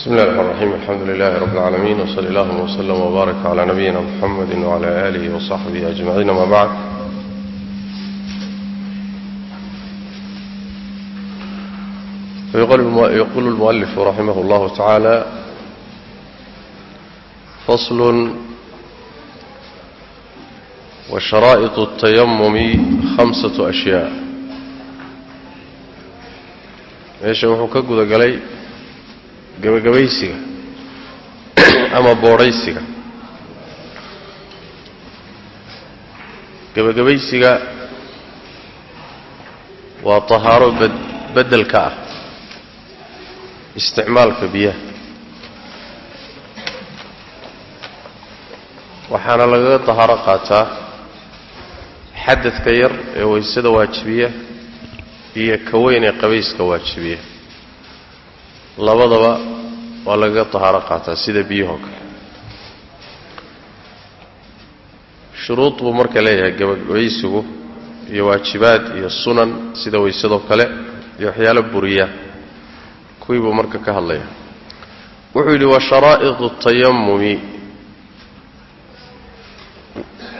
بسم الله الرحمن الرحيم الحمد لله رب العالمين وصلى الله وسلم وبارك على نبينا محمد وعلى آله وصحبه أجمعين ما بعد يقول المؤلف رحمه الله تعالى فصل وشرائط التيمم خمسة أشياء meesha wuxuu ka guda galay gebagabaysiga ama boodhaysiga gebagabaysiga waa tahaaro beddelka ah isticmaalka biyaha. Waxaana lagaga tahaaro qaataa xadadka yar ee waysada waajibiya iyo ka weyn ee qabayska waajibiya. Labadaba waa lagaga tahaaro qaataa sida biyahoo kale. Shuruud buu marka leeyahay gabagabaysigu iyo waajibaad iyo sunan sida waysadoo kale iyo waxyaalo buriya. Kuwii buu marka ka hadlaya wuxuu yidhi wa sharaa'idu tayamumi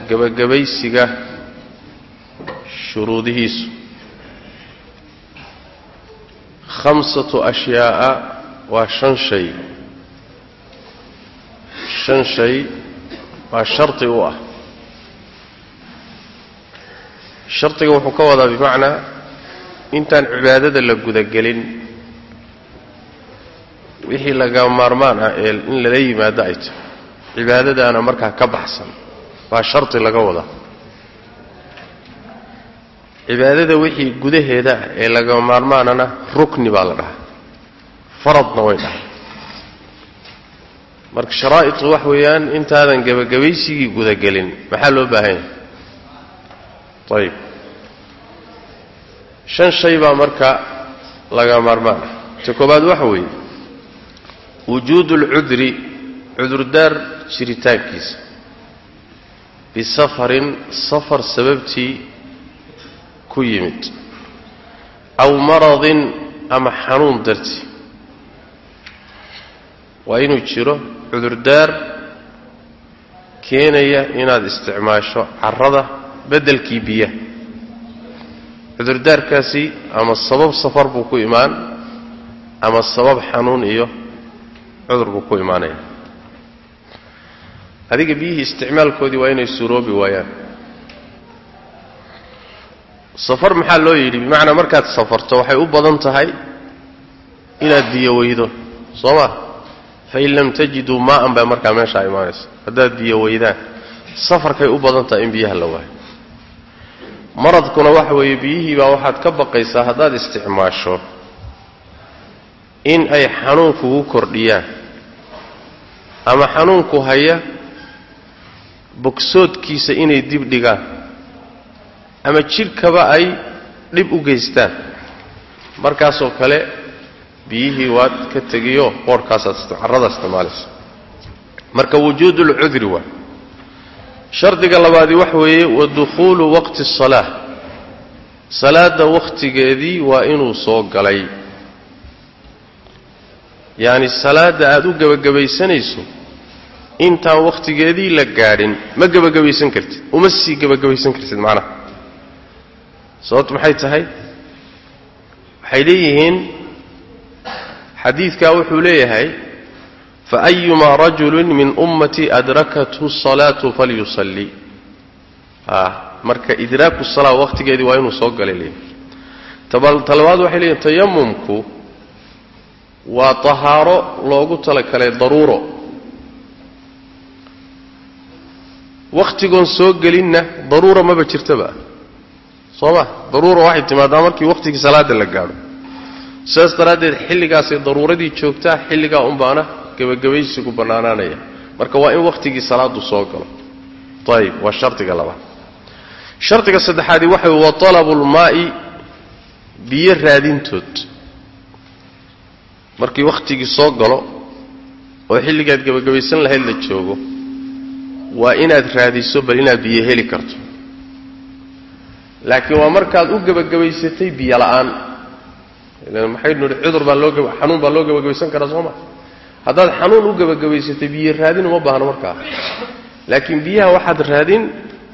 gebagabaysiga shuruudihiisu. Khamsatu ashyaa'a waa shan shay. Shan shay waa shardi u ah. Shardiga wuxuu ka wadaa bimacnaa intaan cibaadada la gudagelin. Wixii laga maarmaan ah ee in lala yimaado ay tahay. Cibaadadaana markaa ka baxsan. Baa shardi laga wadaa. Cibaadada wixii gudaheeda ah ee laga maarmaanana rukni baa la dhahaa faradna way dhahay. Marka sharaa'idu wax weeyaan intaadan gebagabaysigii gudagelin maxaa loo baahan yahay? Ayib shan shay baa marka laga maarmaan. Ah ta koobaad waxa weeye wujuudu alcudri cudurdaar jiritaankiisa. Bisafarin safar sababtii ku yimid. Aw maradin ama xanuun dartii waa inuu jiro cudurdaar keenaya inaad isticmaasho carrada beddelkii biyaha cudurdaarkaasi ama sabab safar buu ku imaan ama sabab xanuun iyo cudur buu ku imaanaya. Adiga biyihii isticmaalkoodii waa inay suuroobi waayaan. Safar maxaa loo yidhi? Bimacnaa markaad safarto waxay u badan tahay inaad biyo weydo. Soo ma fain lam tajiduu maa'an baa markaa meeshaa imaanaysa haddaad biyo weydaan safarkay u badan tahay in biyaha la waayo maradkuna waxa weeye biyihii baa waxaad ka baqaysaa haddaad isticmaasho in ay xanuun kugu kordhiyaan ama xanuunku haya bogsoodkiisa inay dib dhigaan ama jidhkaba ay dhib u geystaan markaasoo kale biyihii waad ka tegiyo qoorhkaasaad carrada isticmaalaysa marka wujuudu lcudri waa shardiga labaadii waxa weeye wa waqti asalaa salaadda wakhtigeedii waa inuu soo galay. Yacni salaadda aada u gebagabaysanayso intaan wakhtigeedii la gaadhin ma gebagabaysan kartid uma sii gebagabaysan kartid macnaha. Sababtu maxay tahay? Waxay leeyihiin xadiidkaa wuxuu leeyahay faayumaa rajulin min ummatii adrakathu salaatu falyusallii marka idraaku salaa wakhtigeedii waa inuu soo galay leeyahay. Talabaad waxay leeyihiin tayamumku waa tahaaro loogu talagalay daruuro. Wakhtigoon soo gelinna daruura maba jirtaba soo ma? Daruura waxay timaadaa markii wakhtigii salaada la gaadho sidaas daraaddeed xilligaasay daruuradii joogtaa xilligaa unbaana gebagabaysigu bannaanaanaya. Marka waa in wakhtigii salaadu soo galo. Ayib waa shardiga labaad. Shardiga saddexaadii waxa wey wa talabulmaa'i biyo raadintood. Markii wakhtigii soo galo oo xilligaad gebagabaysan lahayd la joogo waa inaad raadiso bal inaad biyo heli karto. Laakiin waa markaad u gebagabaysatay biyo la'aan. ilan maxaynu nihi cudur baa loo xanuun baa loo gebagabaysan karaa soo ma? Haddaad xanuun u gebagabaysatay biyo raadin uma baahno markaa laakiin biyaha waxaad raadin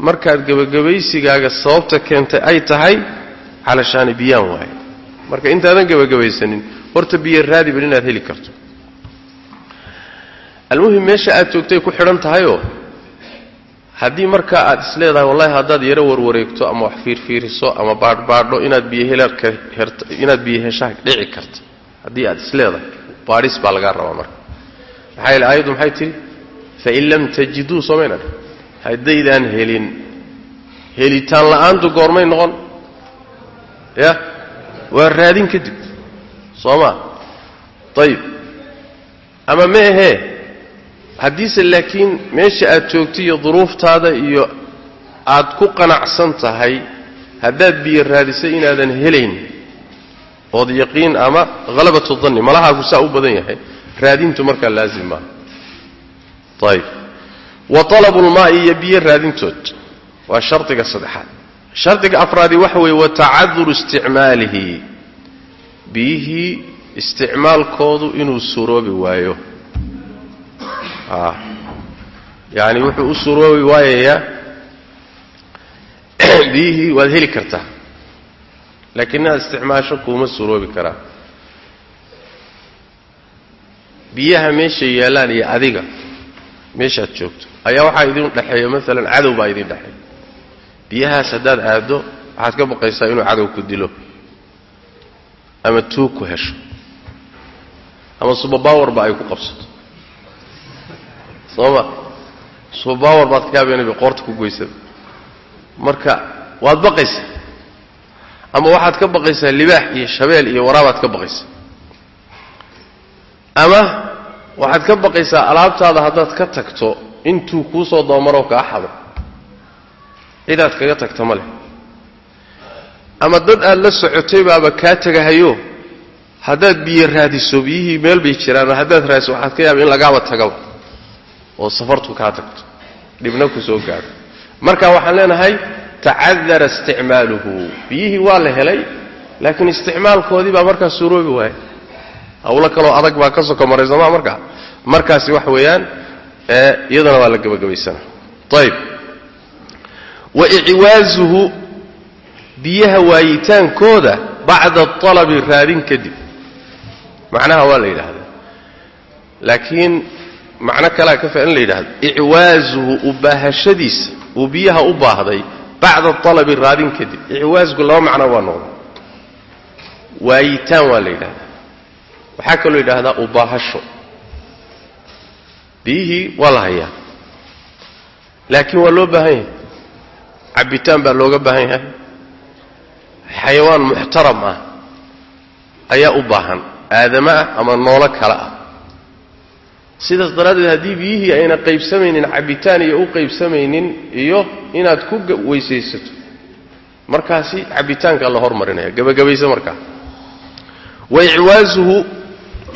markaad gebagabaysigaaga sababta keentay ay tahay calashaani biyaan waaye. Marka intaadan gebagabaysanin horta biyo raadi bal inaad heli karto. Almuhim meesha aad joogtay ku xidhan tahayoo haddii markaa aad is leedahay wallahi haddaad yaro warwareegto ama wax fiirfiiriso ama baadhbaadho inaad biyo helaadka herta inaad biyo heshaa dhici karta. Haddii aad is leedahay baadhis baa lagaa rabaa marka. Maxaa yeele aayaddu maxay tihi fain lam tajiduu soomayna haddaydaan helin helitaan la'aantu goormay noqon. Ya? Waa raadin kadib soo ma? Ayib ama ma ahee haddiise laakiin meesha aad joogto iyo duruuftaada iyo aad ku qanacsan tahay haddaad biyo raadisay inaadan helayn ood yaqiin ama halabatu danni malahaagu saa u badan yahay raadintu markaa laazim maaha ayib wa talabu lmaa'i iyo biyo raadintood waa shardiga saddexaad. Shardiga afraadi waxa weeye wa tacaduru isticmaalihi. Biyihii isticmaalkoodu inuu suroobi waayo yani wuxuu u suroobi waayayaa biyihii waad heli kartaa. Laakiin isticmaasho kuuma suroobi karaa. Biyaha meeshay yaallaan iyo adiga meeshaad joogto. Ayaa waxaa idin dhexeeya maalan cadow baa idin dhexeeya. Biyahaas haddaad aaddo waxaad ka baqaysaa inuu cadow ku dilo. Ama tuug ku hesho. Ama subabawarba ay ku qabsato sooma subabawar baad ka yaabeenaba qoorta ku goysada marka waad baqaysaa ama waxaad ka baqaysaa libaax iyo shabeel iyo waraabaad ka baqaysaa ama waxaad ka baqaysaa alaabtaada haddaad ka tagto intuu kuu soo dabamaroo kaa xado. Cidaad kaga tagta ma leh. Ama dad aad la socotay baaba kaa tegahayo haddaad biyo raadiso biyihii meel bay jiraan haddaad raadiso waxaad ka yaaba in lagaaba tagaba oo safartu kaa tagto dhibna ku gaadho. Marka waxaan leenahay tacadara isticmaaluhu. Biyihii waa la helay laakiin isticmaalkoodii baa markaa suroobi waaya hawlo kaloo adag baa ka soko maray sooma markaa? Markaasi wax weeyaan iyadana waa la gebagabaysana. Ayib wa icwaazuhu biyaha waayitaankooda bacda alabi raadin kadib. Macnaha waa la yidhaahdaa. Laakiin macno kalea ka fa in la yidhahdo icwaazuhu u baahashadiisa uu biyaha u baahday bacda alabi raadin kadib. Icwaasku laba macno waa noqda waayitaan waa la yidhahdaa waxaa kaloo yidhaahdaa ubaahasho. Biyihii waa la hayaa. Laakiin waa loo baahan yahay. Cabbitaan baa looga baahan yahay. Xayawaan muxtaram ah ayaa u baahan. Aadama ah ama noolo kale ah sidaas daraaddeed haddii biyihii ayna qaybsamaynin cabbitaan iyo u qaybsamaynin iyo inaad ku weysaysato markaasi cabbitaankaa la hormarinaya gebagabaysa markaa wa icwaasuhu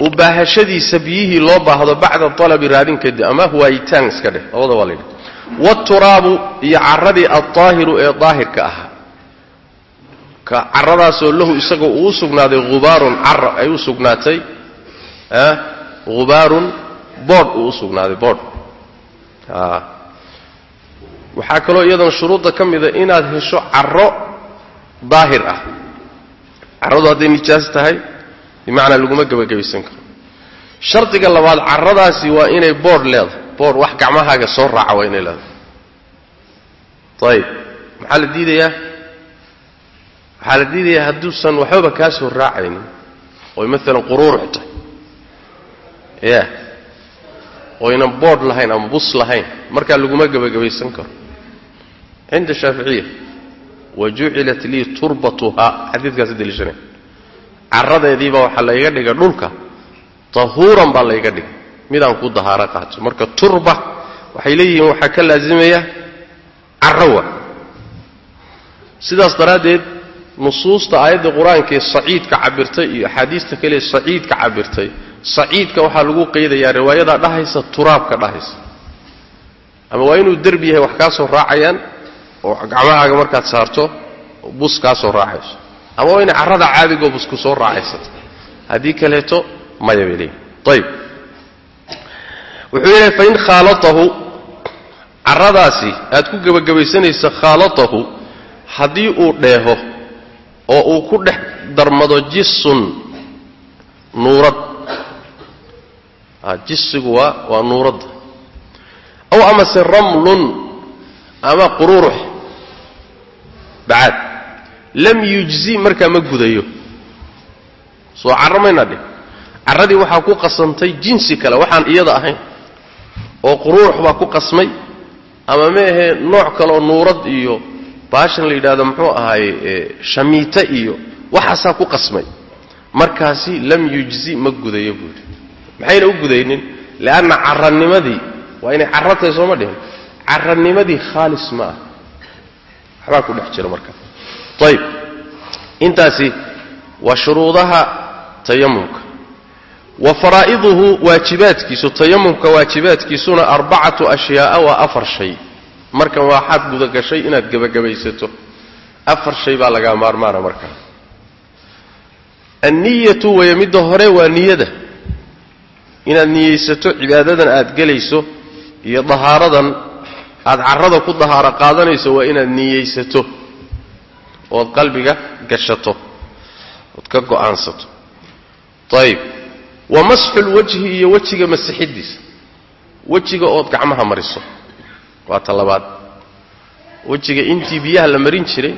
ubaahashadiisa biyihii loo baahdo bacda alabi raadin kadib ama waayitaan iska dheh. Labada waa laydhi waaturaabu iyo caradii aldaahiru ee daahirka ahaa. Ka caradaasoo lahu isagoo uu sugnaaday hubaarun cara ay u sugnaatay hubaarun boodh uu u sugnaaday boodh waxaa kaloo iyadan shuruudda ka mida inaad hesho caro daahir ah. Caradu hadday nijaas tahay bimacnaa laguma gebagabaysan karo. Shardiga labaad caradaasi waa inay boodh leedahay. Boodh wax gacmahaaga soo raaca waa inay leedahay. Ayib maxaa la diidayaa? Waxaa la diidayaa hadduusan waxbaba kaa raacaynin? Oy maalan quruurux tahay ya oynan boodh lahayn ama bus lahayn markaa laguma gebagabaysan karo. Cinda shaaficiya wa jucilat lii turbatuhaa xadiidkaasi deliishanay caradeediibaa waxaa layga dhigay dhulka tahuuran baa layga dhigay midaan ku dahaaro qaato. Marka turba waxay leeyihiin waxaa ka laazimaya carawa sidaas daraaddeed nusuusta aayadda qur'aanka saciidka cabirtay iyo axaadiista kale ee saciidka cabirtay saciidka waxaa lagu qaydayaa riwaayadaa dhahaysa turaabka dhahaysa. Ama waa inuu derbi yahay wax kaa soo raacayaan oo gacmahaaga markaad saarto bus kaa soo raacayso. Ama waa inay carrada caadigoo busku soo raacaysata. Haddii kaleeto maya bay leeyihiin ayib wuxuu yidhi fain khaalatahu carradaasi aad ku gebagabaysanaysa khaalatahu haddii uu dheeho oo uu ku dhex darmado jisun nuurad jisigu waa waa nuuradda aw amase ramlun ama quruurux bacaad lam yujzi markaa ma gudayo. Soo carro mayna dhih carradii waxaa ku qasantay jinsi kale waxaan iyada ahayn oo quruurux baa ku qasmay. Ama meahee nooc kaleoo nuurad iyo baashan la yidhahdo muxuu ahaaye shamiite iyo waxaasaa ku qasmay. Markaasi lam yujzi ma gudayo buu yidhi maxayna u gudaynin? Leanna carranimadii waa inay carro tahay sooma dhihin. Carranimadii khaalis ma ah. Waxbaa ku dhex jira marka. Ayib intaasi waa shuruudaha tayamumka wa faraa'iduhu waajibaadkiisu tayamumka waajibaadkiisuna arbacatu ashyaa'a waa afar shay. Markan waxaad gudagashay inaad gebagabaysato afar shay baa lagaa maarmaana markaa anniyatu waya midda hore waa niyada inaad niyeysato cibaadadan aad gelayso iyo dahaaradan aad carrada ku dahaaro qaadanayso waa inaad niyeysato. Ood qalbiga gashato ood ka go'aansato. Ayib wa masxu lwajhi iyo wejiga masixiddiisa wejiga ood gacmaha mariso. Waa ta labaad wejiga intii biyaha la marin jiray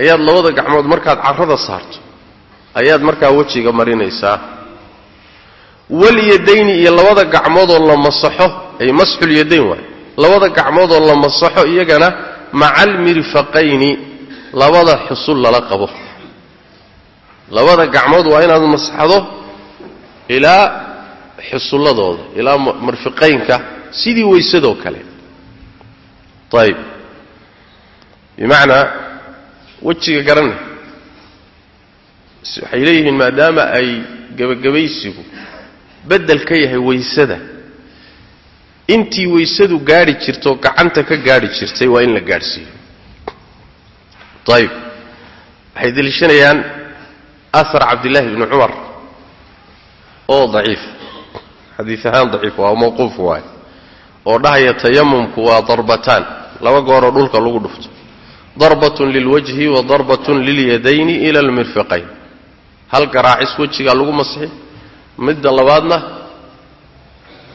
ayaad labada gacmood markaad carrada saarto ayaad markaa wejiga marinaysaa walyadayni iyo labada gacmoodoo la masaxo. Ay masxulyadayn waay. Labada gacmoodoo la masaxo iyagana maca almirfaqayni labada xusul lala qabo. Labada gacmood waa inaad masaxdo ilaa xusulladooda ilaa marfiqaynka sidii weysadoo kale. Ayib bimacnaa wejiga garanay waxay leeyihiin maadaama ay gebagabaysigu beddel ka yahay weysada. Intii weysadu gaadhi jirtoo gacanta ka gaadhi jirtay waa in la gaadhsiiyo. Ayib waxay deliishanayaan ahar cabdillaahi bni cumar oo daciif. Xadiis ahaan daciif waa mawquuf waay. Oo dhahaya tayamumku waa darbataan. Laba gooroo dhulka lagu dhufto. Darbatun lilwajhi wa darbatun lilyadayni ila almirfiqayn hal garaacis wejigaa lagu masixi midda labaadna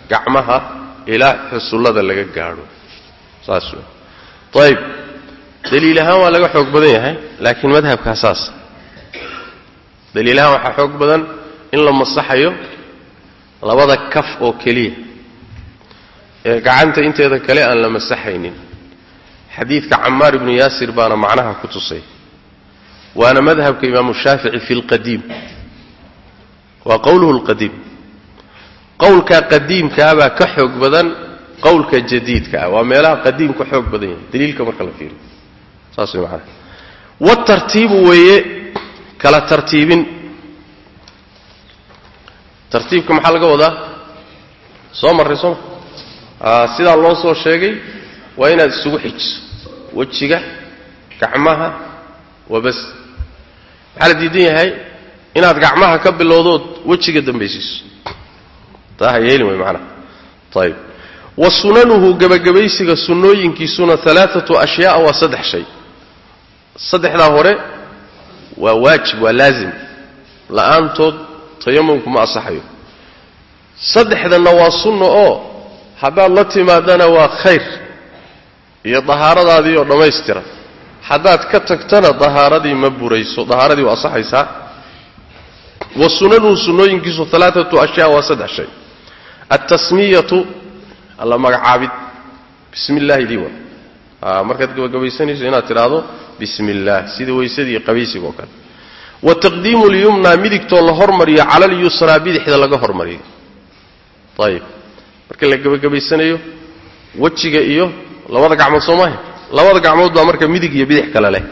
gacmaha ilaa xusullada laga gaadho. Saas wey ayib daliil ahaan waa laga xoog badan yahay laakiin madhabkaa saas. Daliil ahaan waxaa xoog badan in la masaxayo labada kaf oo keliya. Ee gacanta inteeda kale aan la masaxaynin. Xadiidka camaar ibnu yaasir baana macnaha ku tusay. Waana madhabka imaamu shaafici fi lqadiim waa qowluhu lqadiim qowlka qadiimkaabaa ka xoog badan qowlka jadiidka ah. Waa meelaha qadiim ka xoog badan yahay. Daliilka marka la fiiriyo. Saas way macnaha. Watartiibu weeye kala tartiibin. Tartiibka maxaa laga wadaa? Soo marray sooma sidaa loo soo sheegay waa inaad isugu xijiso. Wejiga gacmaha waa bas maxaa la diidan yahay inaad gacmaha ka bilowdood wejiga dambaysiiso taa ha yeelin way macnaha ayib wa sunanuhu gebagabaysiga sunnooyinkiisuna alaaatu ashyaaa waa saddex shay. Saddexdaa hore waa waajib waa laazim. La'aantood tayamumku ma asaxayo saddexdanna waa sunno oo haddaad la timaadana waa khayr iyo dahaaradaadii oo dhammaystiran haddaad ka tagtana dahaaradii ma burayso dahaaradii waa asaxaysaa wa sunanuhu sunnooyinkiisu alaaatu ashyaa waa saddex shay. Altasmiyatu alla magacaabid bismi dii wa markaad gabagabaysanayso inaad tidhaahdo bismi sida weysadii qabaysiga oo kale. Wa taqdiimu lyumna midigtoo la hormariyo cala alyusraa bidixda laga hormariyo. Ayib marka la gebagabaysanayo wejiga iyo labada gacmood soo maaha. Labada gacmood baa marka midig iyo bidix kale leh.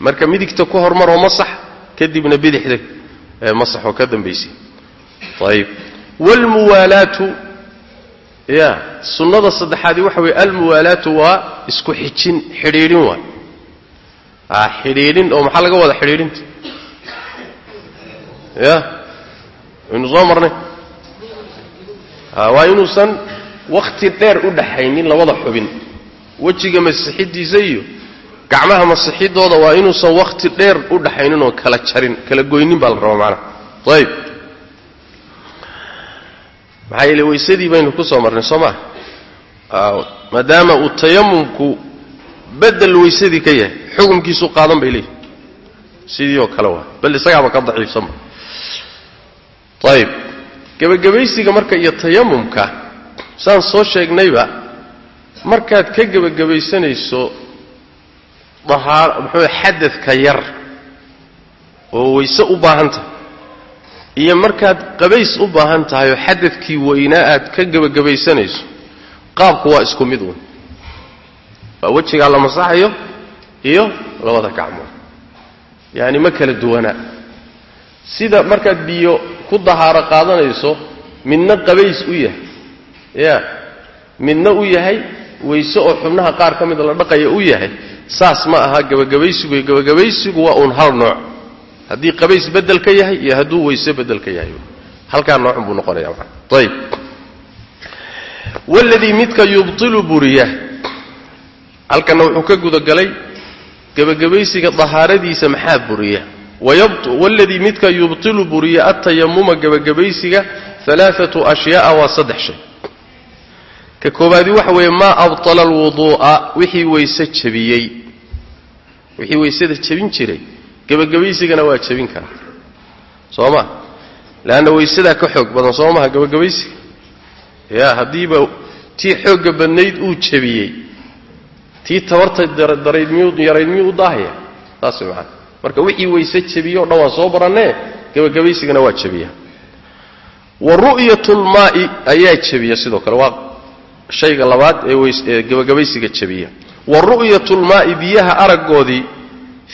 Marka midigta ku hormaroo masax kadibna bidixda masaxoo ka dambaysi. Ayib. Waalmuwaalaatu ya sunnada saddexaadi waxa weeye almuwaalaatu waa isku xijin xidhiidhin waay a xidhiidhin oo maxaa laga wada xidhiidhinta? Ya waynu soo marnay? Waa inuusan wakhti dheer u dhaxaynin labada xubin. Wejiga masixidiisa iyo gacmaha masixidooda waa inuusan wakhti dheer u dhaxaynin oo kala jarin kala goynin baa la rabaa macnaha ayib. Maxaa yeele weysadii baynu ku soo marnay soo maa maadaama uu tayamumku bedel weysadii ka yahay xukumkiisu qaadan bay leeyihi sidii oo kale waa. Bal isagaaba ka daciifsanba ayib. Gebagabaysiga marka iyo tayamumka saan soo sheegnayba markaad ka gebagabaysanayso muxuu xadadka yar oo weyse u baahan tahay. Iyo markaad qabays u baahan tahay oo xadadkii weynaa aad ka gebagabaysanayso qaabku waa isku mid uun waa wejigaa la masaxayo iyo labada gacmood. Yacani ma kala duwanaa sida markaad biyo ku dahaaro qaadanayso midna qabays u yahay. Ya midna u yahay weyse oo xubnaha qaar ka mida la dhaqaya u yahay saas ma aha gebagabaysigu iyo gebagabaysigu waa uun hal nooc. Haddii qabays bedel ka yahay iyo hadduu weyse bedel ka yahay. Halkaa noocun buu noqonaya maa ayib waladii midka yubtilu buriya halkanna wuxuu ka gudagalay gebagabaysiga dahaaradiisa maxaa buriya? Waladii midka yubtilu buriya atayamuma gebagabaysiga alaaatu ashyaaa waa saddex shay. Ka koobaadi waxa weeye maa abطala alwuduu'a wixii weyse jabiyey wixii weysada jabin jiray. Gebagabaysigana waa jabin karaa soo ma leanna weysadaa ka xoog badan soo maha gebagabaysiga ya haddiiba tii xoogga badnayd uu jabiyey tii tabarta darayd yarayd miyuu u daahaya? Saas way marka wixii weyse jabiye o dhan waa soo barannee gebagabaysigana waa jabiya. Wa ru'yatulmaa'i ayaa jabiya sidoo kale. Waa shayga labaad ee gebagabaysiga jabiya wa ru'yatulmaa'i biyaha araggoodii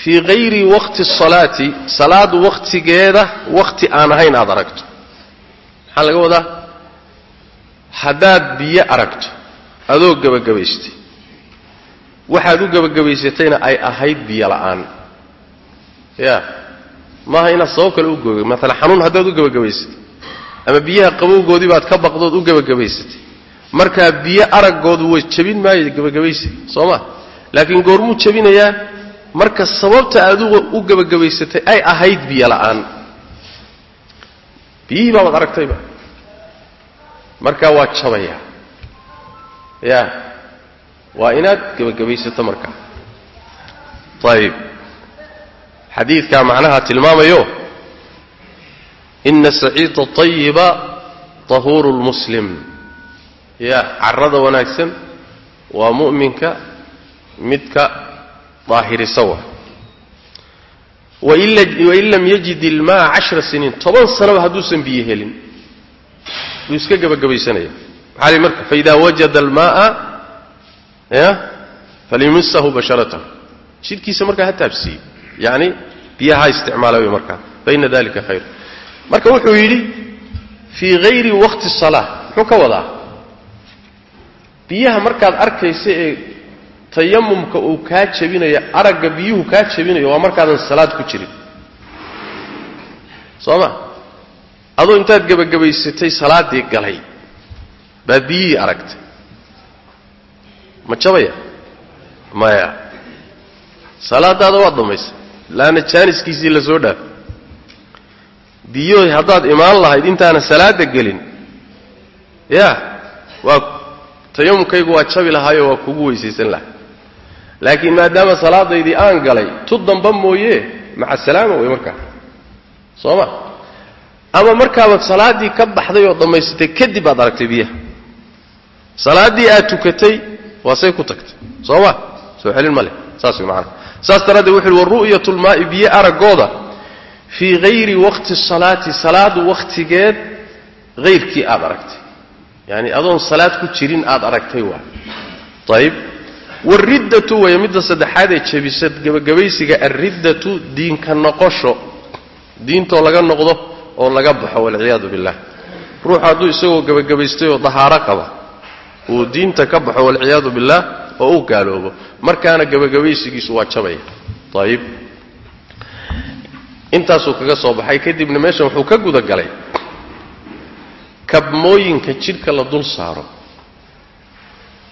fii hayri waqti asalaati salaadu wakhtigeeda wakhti aan ahayn aad aragto. Maxaa laga wadaa? Haddaad biyo aragto adoo gebagabaystay waxaad u gebagabaysatayna ay ahayd biyo la'aan. Ya maaha inaad sabab kale u googa maalan xanuun haddaad u gebagabaysatay ama biyaha qabowgoodii baad ka baqdood u gebagabaysatay markaa biyo araggoodu way jabin maayo gebagabaysiga soo ma laakiin goormuu jabinayaa marka sababta aad u gebagabaysatay ay ahayd biyo la'aan. Biyihii baabaad aragtayba markaa waa jabaya. Ya waa inaad gebagabaysato markaa ayib xadiidkaa macnaha tilmaamayo ina saciida ayiba tahuuru lmuslim ya carrada wanaagsan waa mu'minka midka daahirisa wa wain lam yajid ilmaa cashra siniin toban sanaba hadduusan biyo helin wuu iska gebagabaysanaya maxaa li marka faida wajada almaaa ya falyumisahu basharatahu jidhkiisa markaa ha taabsiiye yani biyaha ha isticmaala wey markaa faina dalika khayr. Marka wuxuu yidhi fii hayri waqti salaa muxuu ka wadaa biyaha markaad arkaysa ee tayamumka uu kaa jabinayo aragga biyuhu kaa jabinayo waa markaadan salaad ku jirin. Soo ma adoo intaad gebagabaysatay salaaddii galay baad biyihii aragtay. Ma jabaya? Maya. Salaadaada waad dhammaysay laanna jaaniskiisii la soo dhaafay haddaad imaan lahayd intaana salaada gelin. Ya waa tayamumkaygu waa jabi lahaayo waa kugu weysaysan lahay laakiin maadaama salaadaydii aan galay tu damba mooye maca salaama wey markaa. Soo ma? Ama markaabaad salaaddii ka baxday oo dhammaysatay kadib baad aragtay biyaha. Salaaddii aad tukatay waa say ku tagtay. Soo ma? Soo celin ma leh. Saas macanaa saas daraaddeed wuxu uhi wa ru'yatu lmaa'i biyo araggooda fii hayri waqti salaati. Salaadu wakhtigeed hayrkii aad aragtay yani adoon salaad ku jirin aad aragtay waa. Ayib wariddatu way midda saddexaad ee jebisa gebagabaysiga alriddatu diinka noqosho. Diintoo laga noqdo oo laga baxo walciyaadu billah. Ruuxu hadduu isagoo gebagabaystay oo dahaaro qaba uu diinta ka baxo walciyaadu billah oo u gaaloobo. Markaana gebagabaysigiisu waa jabaya. Ayib intaasuu kaga soo baxay. Kadibna meeshan wuxuu ka guda galay kabmooyinka jidhka la dul saaro.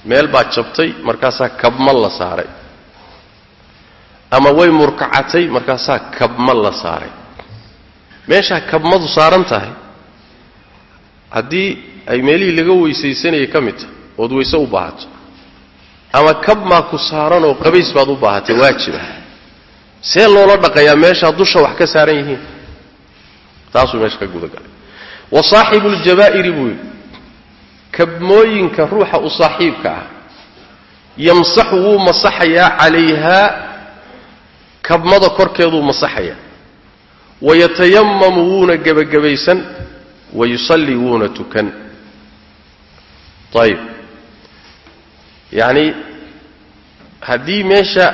Meel baa jabtay markaasaa kabma la saaray. Ama way murkacatay markaasaa kabma la saaray. Meeshaa kabmadu saaran tahay haddii ay meelihii laga weysaysanayay ka mid tahay ood weyse u baahato. Ama kab maa ku saaranoo qabays baad u baahatay waajiba see loola dhaqayaa meeshaa dusha wax ka saaran yihiin. Taasuu meesha ka gudagalay wa saaxibu ljabaa'iri buu yidhi kabmooyinka ruuxa u saaxiibka ah yamsaxu wuu masaxayaa calayhaa kabmada korkeeduu masaxayaa. Wayatayamamu wuuna gebagabaysan wayusallii wuuna tukan. Ayib yacni haddii meesha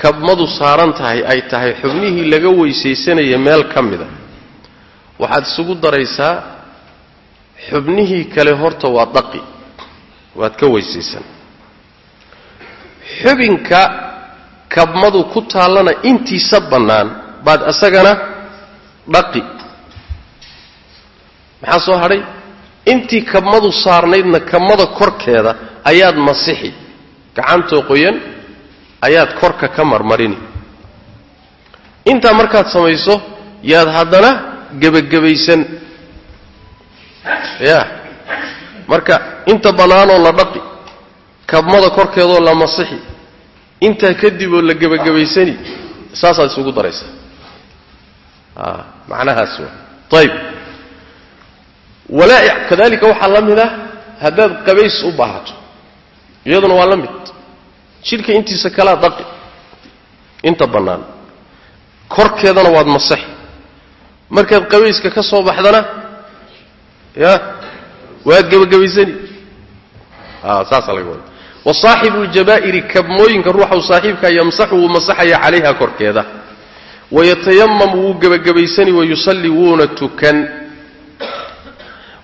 kabmadu saaran tahay ay tahay xubnihii laga weysaysanaya meel ka mida waxaad isugu daraysaa xubnihii kale horta waa dhaqi waad ka weysaysan. Xubinka kabmadu ku taallana intiisa bannaan baad isagana dhaqi. Maxaa soo hadhay? Intii kabmadu saarnaydna kabmada korkeeda ayaad masixi gacantoo qoyan ayaad korka ka marmarini. Intaa markaad samayso yaad haddana gebagabaysan ya. Marka inta bannaanoo la dhaqi kabmada korkeedoo la masixi intaa kadib oo la gebagabaysani saasaad isugu daraysaa macnahaas wa ayib walaa'ic kadalika waxaa la mid ah haddaad qabays u baahato. Iyaduna waa la mid. Jidhka intiisa kalaa dhaqi. Inta bannaan. Korkeedana waad masaxi markaad qabayska ka soo baxdana ya? Waad gebagabaysani. Saasaa laga wada wa saaxibu ljabaa'iri kabmooyinka ruuxa u saaxiibkaa yamsaxu wuu masaxaya calayha korkeeda. Wayatayamamu wuu gebagabaysani wayusallii wuuna tukan.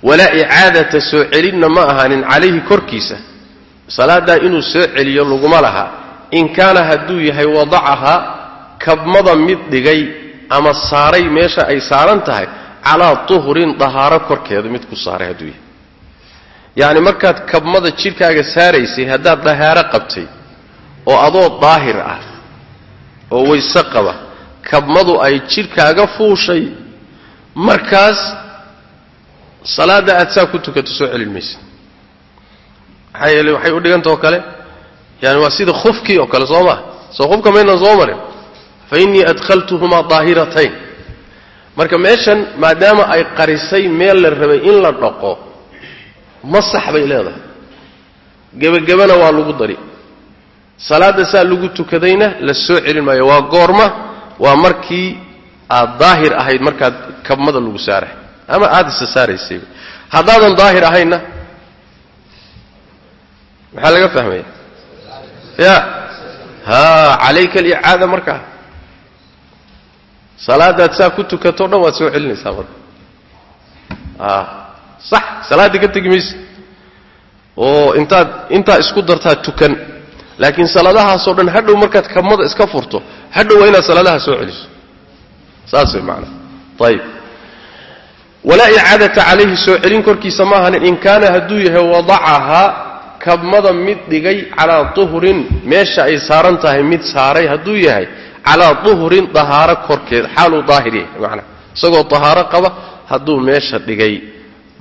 Walaa icaadata soo celinna ma ahaanin calayhi korkiisa. Salaadaa inuu soo celiyo laguma laha. In kaana hadduu yahay wadacahaa kabmada mid dhigay ama saaray meesha ay saaran tahay calaa tuhrin dahaaro korkeeda mid ku saaray hadduu yahay. Yacni markaad kabmada jidhkaaga saaraysay haddaad dahaaro qabtay oo adoo daahir ah oo wayse qaba kabmadu ay jidhkaaga fuushay markaas salaadda aad saa ku tukato soo celin maysa. Maxaa yeele waxay u dhiganta oo kale? Yani waa sida khufkii oo kale soo maa soo khufka maynaan soo marin. Fa innii adkhaltuhumaa daahiratayn marka meeshan maadaama ay qarisay meel la rabay in la dhaqo masax bay leedahay. Gebagabana waa lagu dari. Salaadda saa lagu tukadayna la soo celin maayo. Waa goorma waa markii aad daahir ahayd markaad kabmada lagu saaray ama aada isa saaraysay. Haddaadan daahir ahaynna maxaa laga fahmaya? Ya. Ha calayka alicaada markaa salaadaad saa ku tukatoo dhan waad soo celinaysaa marka. A sax salaaddii ka tegi mayse oo intaad intaa isku dartaa tukan. Laakiin salaadahaasoo dhan hadhow markaad kabmada iska furto hadhow waa inaad salaadaha soo celiso. Saas way macanaa ayib walaa icaadata calayhi soo celin korkiisa ma in kaana hadduu yahay wadacahaa kabmada mid dhigay calaa tuhrin meesha ay saaran tahay mid saaray hadduu yahay calaa tuhrin dahaaro korkeed xaaluu daahir yahay isagoo dahaaro qaba hadduu meesha dhigay.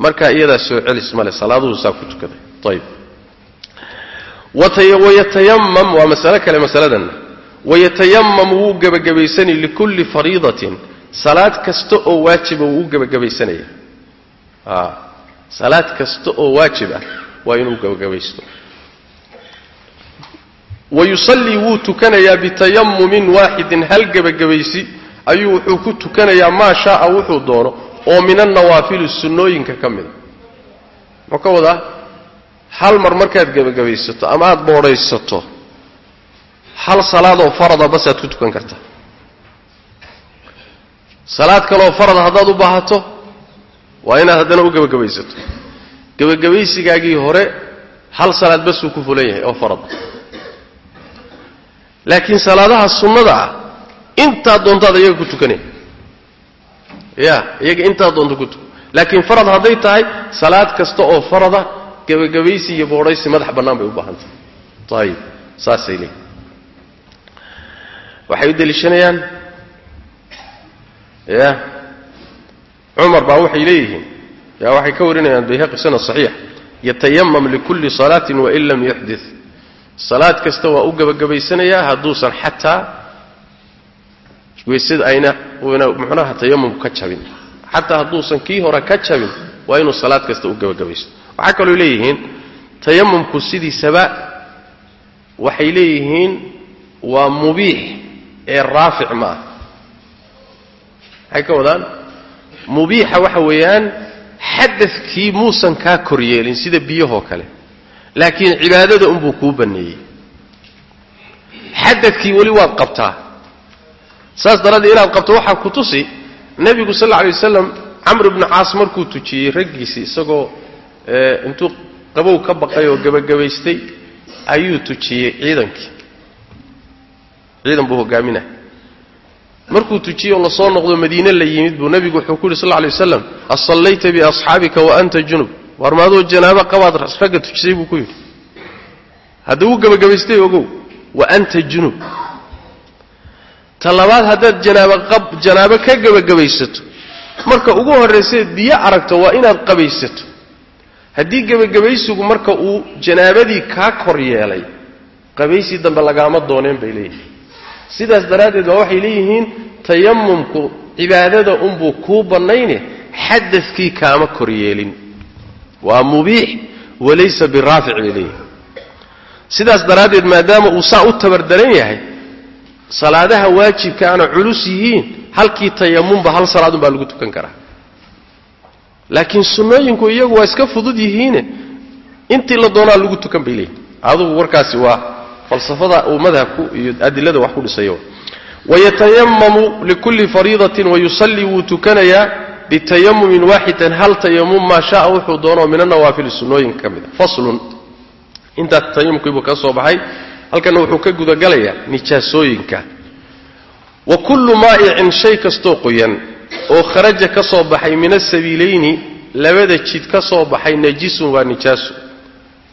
Markaa iyadaa soo celis male salaaduhu saa ku tukaday. Ayib wayatayamam waa masalo kale masaladanna wayatayamam wuu gebagabaysani likulli fariidatin. Salaad kasta oo waajiba wuu gebagabaysanaya salaad kasta oo waajib ah waa inuu gebagabaysto wayusallii wuu tukanayaa bitayamumin waaxidin hal gebagabaysi ayuu wuxuu ku tukanayaa maa shaaa wuxuu doono oo min annawaafili sunnooyinka ka mida muxuu ka wadaa hal mar markaad gebagabaysato ama aada boodhaysato hal salaadoo farada basaad ku tukan kartaa salaad kaleoo farada haddaad u baahato waa inaad haddana u gebagabaysato gebagabaysigaagii hore hal salaad basuu ku fulan yahay oo farada laakiin salaadaha sunnada ah intaad doontaad iyaga ku tukanaya ya iyaga intaad doonto ku tukan laakiin farad hadday tahay salaad kasta oo farada gebagabaysi iyo boodhaysi madax bannaan bay u baahan tahay. Ayib saasay leeyihiin waxay u deliishanayaan. Ya cumar baa waxay leeyihiin. Yaa waxay ka warinayaan bayhaqi saxiix. Yatayamam likulli salaatin wain lam yuxdit salaad kasta waa u gebagabaysanayaa hadduusan xataa weysada ayna muxunaha tayamumku ka jabin. Xataa hadduusan kii hore ka jabin waa inuu salaad kasta u gebagabaysto waxaa kaloo leeyihiin tayamumku sidiisaba waxay leeyihiin waa mubiix ee raafic ma ah. Maxay ka wadaan mubiixa waxa weeyaan xadadkii muusan kaa kor yeelin sida biyahoo kale laakiin cibaadada unbuu kuu banneeyey xadadkii weli waad qabtaa. Saas daraaddeed inaad qabto waxaa ku tusi nebigu sal alla alay wasalam camr ibnu caas markuu tujiyey raggiisii isagoo intuu qabow ka baqay oo gebagabaystay ayuu tujiyey ciidankii. Ciidan buu hogaaminah markuu tujiyey oo la soo noqdo madiine la yimid buu nebigu wuxuu ku yidhi sal lla alay waslam asallayta biasxaabika wa anta junub war maadoo janaabo qabaad ragga tujisay buu ku yidhi. Hadda wuu gebagabaystay ogow wa anta junub. Ta labaad haddaad janaabo ka gebagabaysato marka ugu horrayseed biyo aragto waa inaad qabaysato. Haddii gebagabaysigu marka uu janaabadii kaa kor yeelay qabaysii dambe lagaama dooneen bay leeyihiin. Sidaas daraaddeed waa waxay leeyihiin tayamumku cibaadada unbuu kuu bannayne xadadkii kaama kor yeelin waa mubiix walaysa biraafic bay leeyihiin. Sidaas daraaddeed maadaama uu saa u tabardaran yahay salaadaha waajibkaana culus yihiin halkii tayamumba hal salaadun baa lagu tukan karaa. Laakiin sunnooyinku iyagu waa iska fudud yihiine intii la doonaa lagu tukan bay leeyihiin adugu warkaasi waa falsafada uu madhabku iyo adilada wax ku dhisayo. Wayatayamamu likulli fariidatin wayusallii wuu tukanayaa bitayamumin waaxidan hal tayamum maa shaaa wuxuu doono min anawaafili sunnooyinka ka mid a faslun. Intaas tayamumkiibuu ka soo baxay halkanna wuxuu ka gudagalayaa nijaasooyinka. Wa kullu maa'icin shay kastoo qoyan oo kharaja ka soo baxay min asabiilayni labada jid ka soo baxay najisun waa nijaaso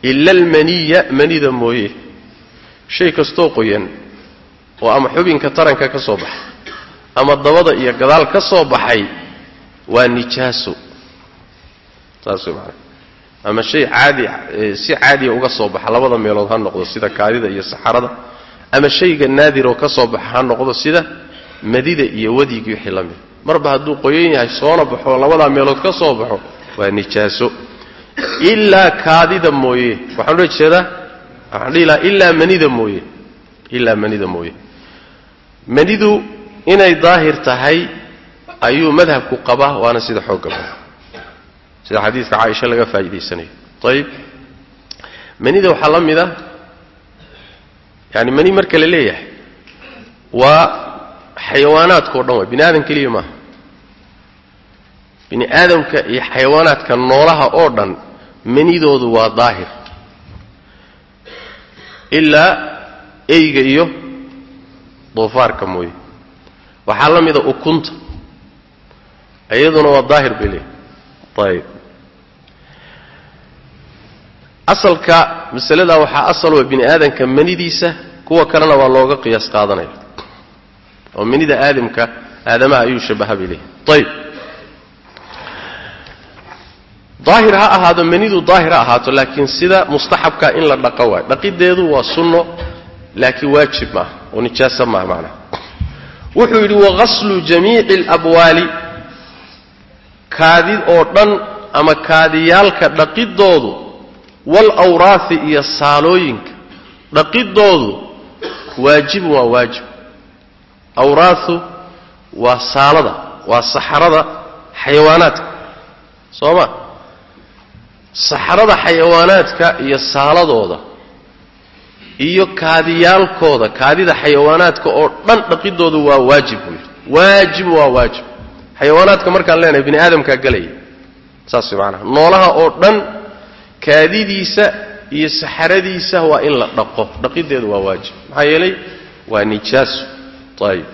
ila almaniya manida mooye. Shay kastoo qoyan oo ama xubinka taranka ka soo baxay ama dabada iyo gadaal ka soo baxay waa nijaaso saas maanaa ama shay caadi si caadiya uga soo baxa labada meelood ha noqdo sida kaadida iyo saxarada. Ama shayga naadiroo ka soo baxa ha noqdo sida madida iyo wadigii wixii la mid. Marba hadduu qoyan yahay soona baxo labadaa meelood ka soo baxo waa nijaaso ilaa kaadida mooye. Waxaan ula jeedaa waxaan dhihi lahaa ilaa manida mooye. Ilaa manida mooye. Manidu inay daahir tahay ayuu madhabku qabaa waana sida xoogga badan sida xadiidka caaisha laga faa'idaysanayo ayib manida waxaa la mid a yaani mani marka la leeyahay waa xayawaanaadka o dhan waay. Bini aadam keliya maaha. Bini aadamka iyo xayawaanaadka noolaha oo dhan manidoodu waa daahir. Ilaa eyga iyo doofaarka mooye. Waxaa la mida ukunta iyaduna waa daahir bay leeyahy ayib asalka masaladaa waxaa asal wa bini aadamka manidiisa kuwa kalena waa looga qiyaas qaadanaya. Oo manida aadamka aadamaha ayuu shabaha bay leeyahy ayib daahir ha ahaado manidu daahir ha ahaato laakiin sida mustaxabka in la dhaqo waayo dhaqideedu waa sunno laakiin waajib maaha oo nijaaso maaha macnaha. Wuxuu yidhi wagaslu jamiici alabwaali kaadi oo dhan ama kaadiyaalka dhaqidoodu waalawraafi iyo saalooyinka dhaqidoodu waajibun waa waajib. Awraahu waa saalada waa saxarada xayawaanaadka. Soo ma saxarada xayawaanaadka iyo saaladooda iyo kaadiyaalkooda kaadida xayawaanaadka oo dhan dhaqidoodu waa waajib buu yidhi waajib waa waajib xayawaanaadka markaan leenahay bini aadamkaa gelaya saas macanaha noolaha oo dhan kaadidiisa iyo saxaradiisa waa in la dhaqo. Dhaqideedu waa waajib. Maxaa yeelay waa nijaaso ayib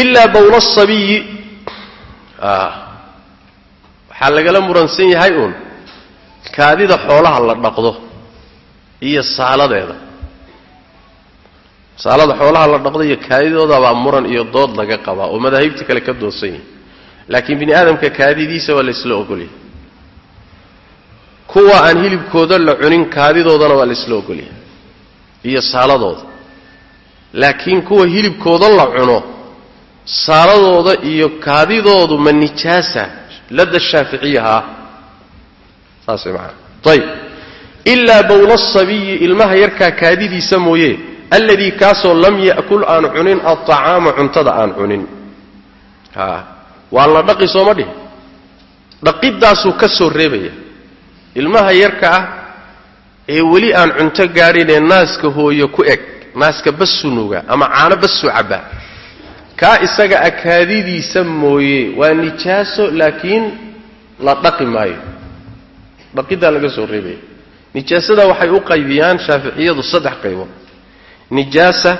ilaa bawla sabiyi. Waxaa lagala muransan yahay uun. Kaadida xoolaha la dhaqdo iyo saaladeeda saalada xoolaha la dhaqda iyo kaadidoodabaa muran iyo dood laga qabaa oo madaahibta kale ka doodsan yihiin laakiin bini aadamka kaadidiisa waa la isla ogolyahay. Kuwa aan hilibkooda la cunin kaadidoodana waa la isla ogolyahay. Iyo saaladooda. Laakiin kuwa hilibkooda la cuno saaladooda iyo kaadidoodu ma nijaasa ladda shaaficiyahaa saas maana ayb ilaa bawla sabiyi ilmaha yarkaa kaadidiisa mooye alladii kaasoo lam ya'kul aan cunin alطacaama cuntada aan cunin. Waa la dhaqi sooma dhihi? Dhaqiddaasuu ka soo reebaya. Ilmaha yarka ah ee weli aan cunto gaadhinee naaska hooyo ku eg naaska basu nuga ama caano basu cabbaa kaa isaga akaadidiisa mooye waa nijaaso laakiin la dhaqi maayo. Dhaqiddaa laga soo reebaya. Nijaasada waxay u qaybiyaan shaaficiyadu saddex qaybood nijaasa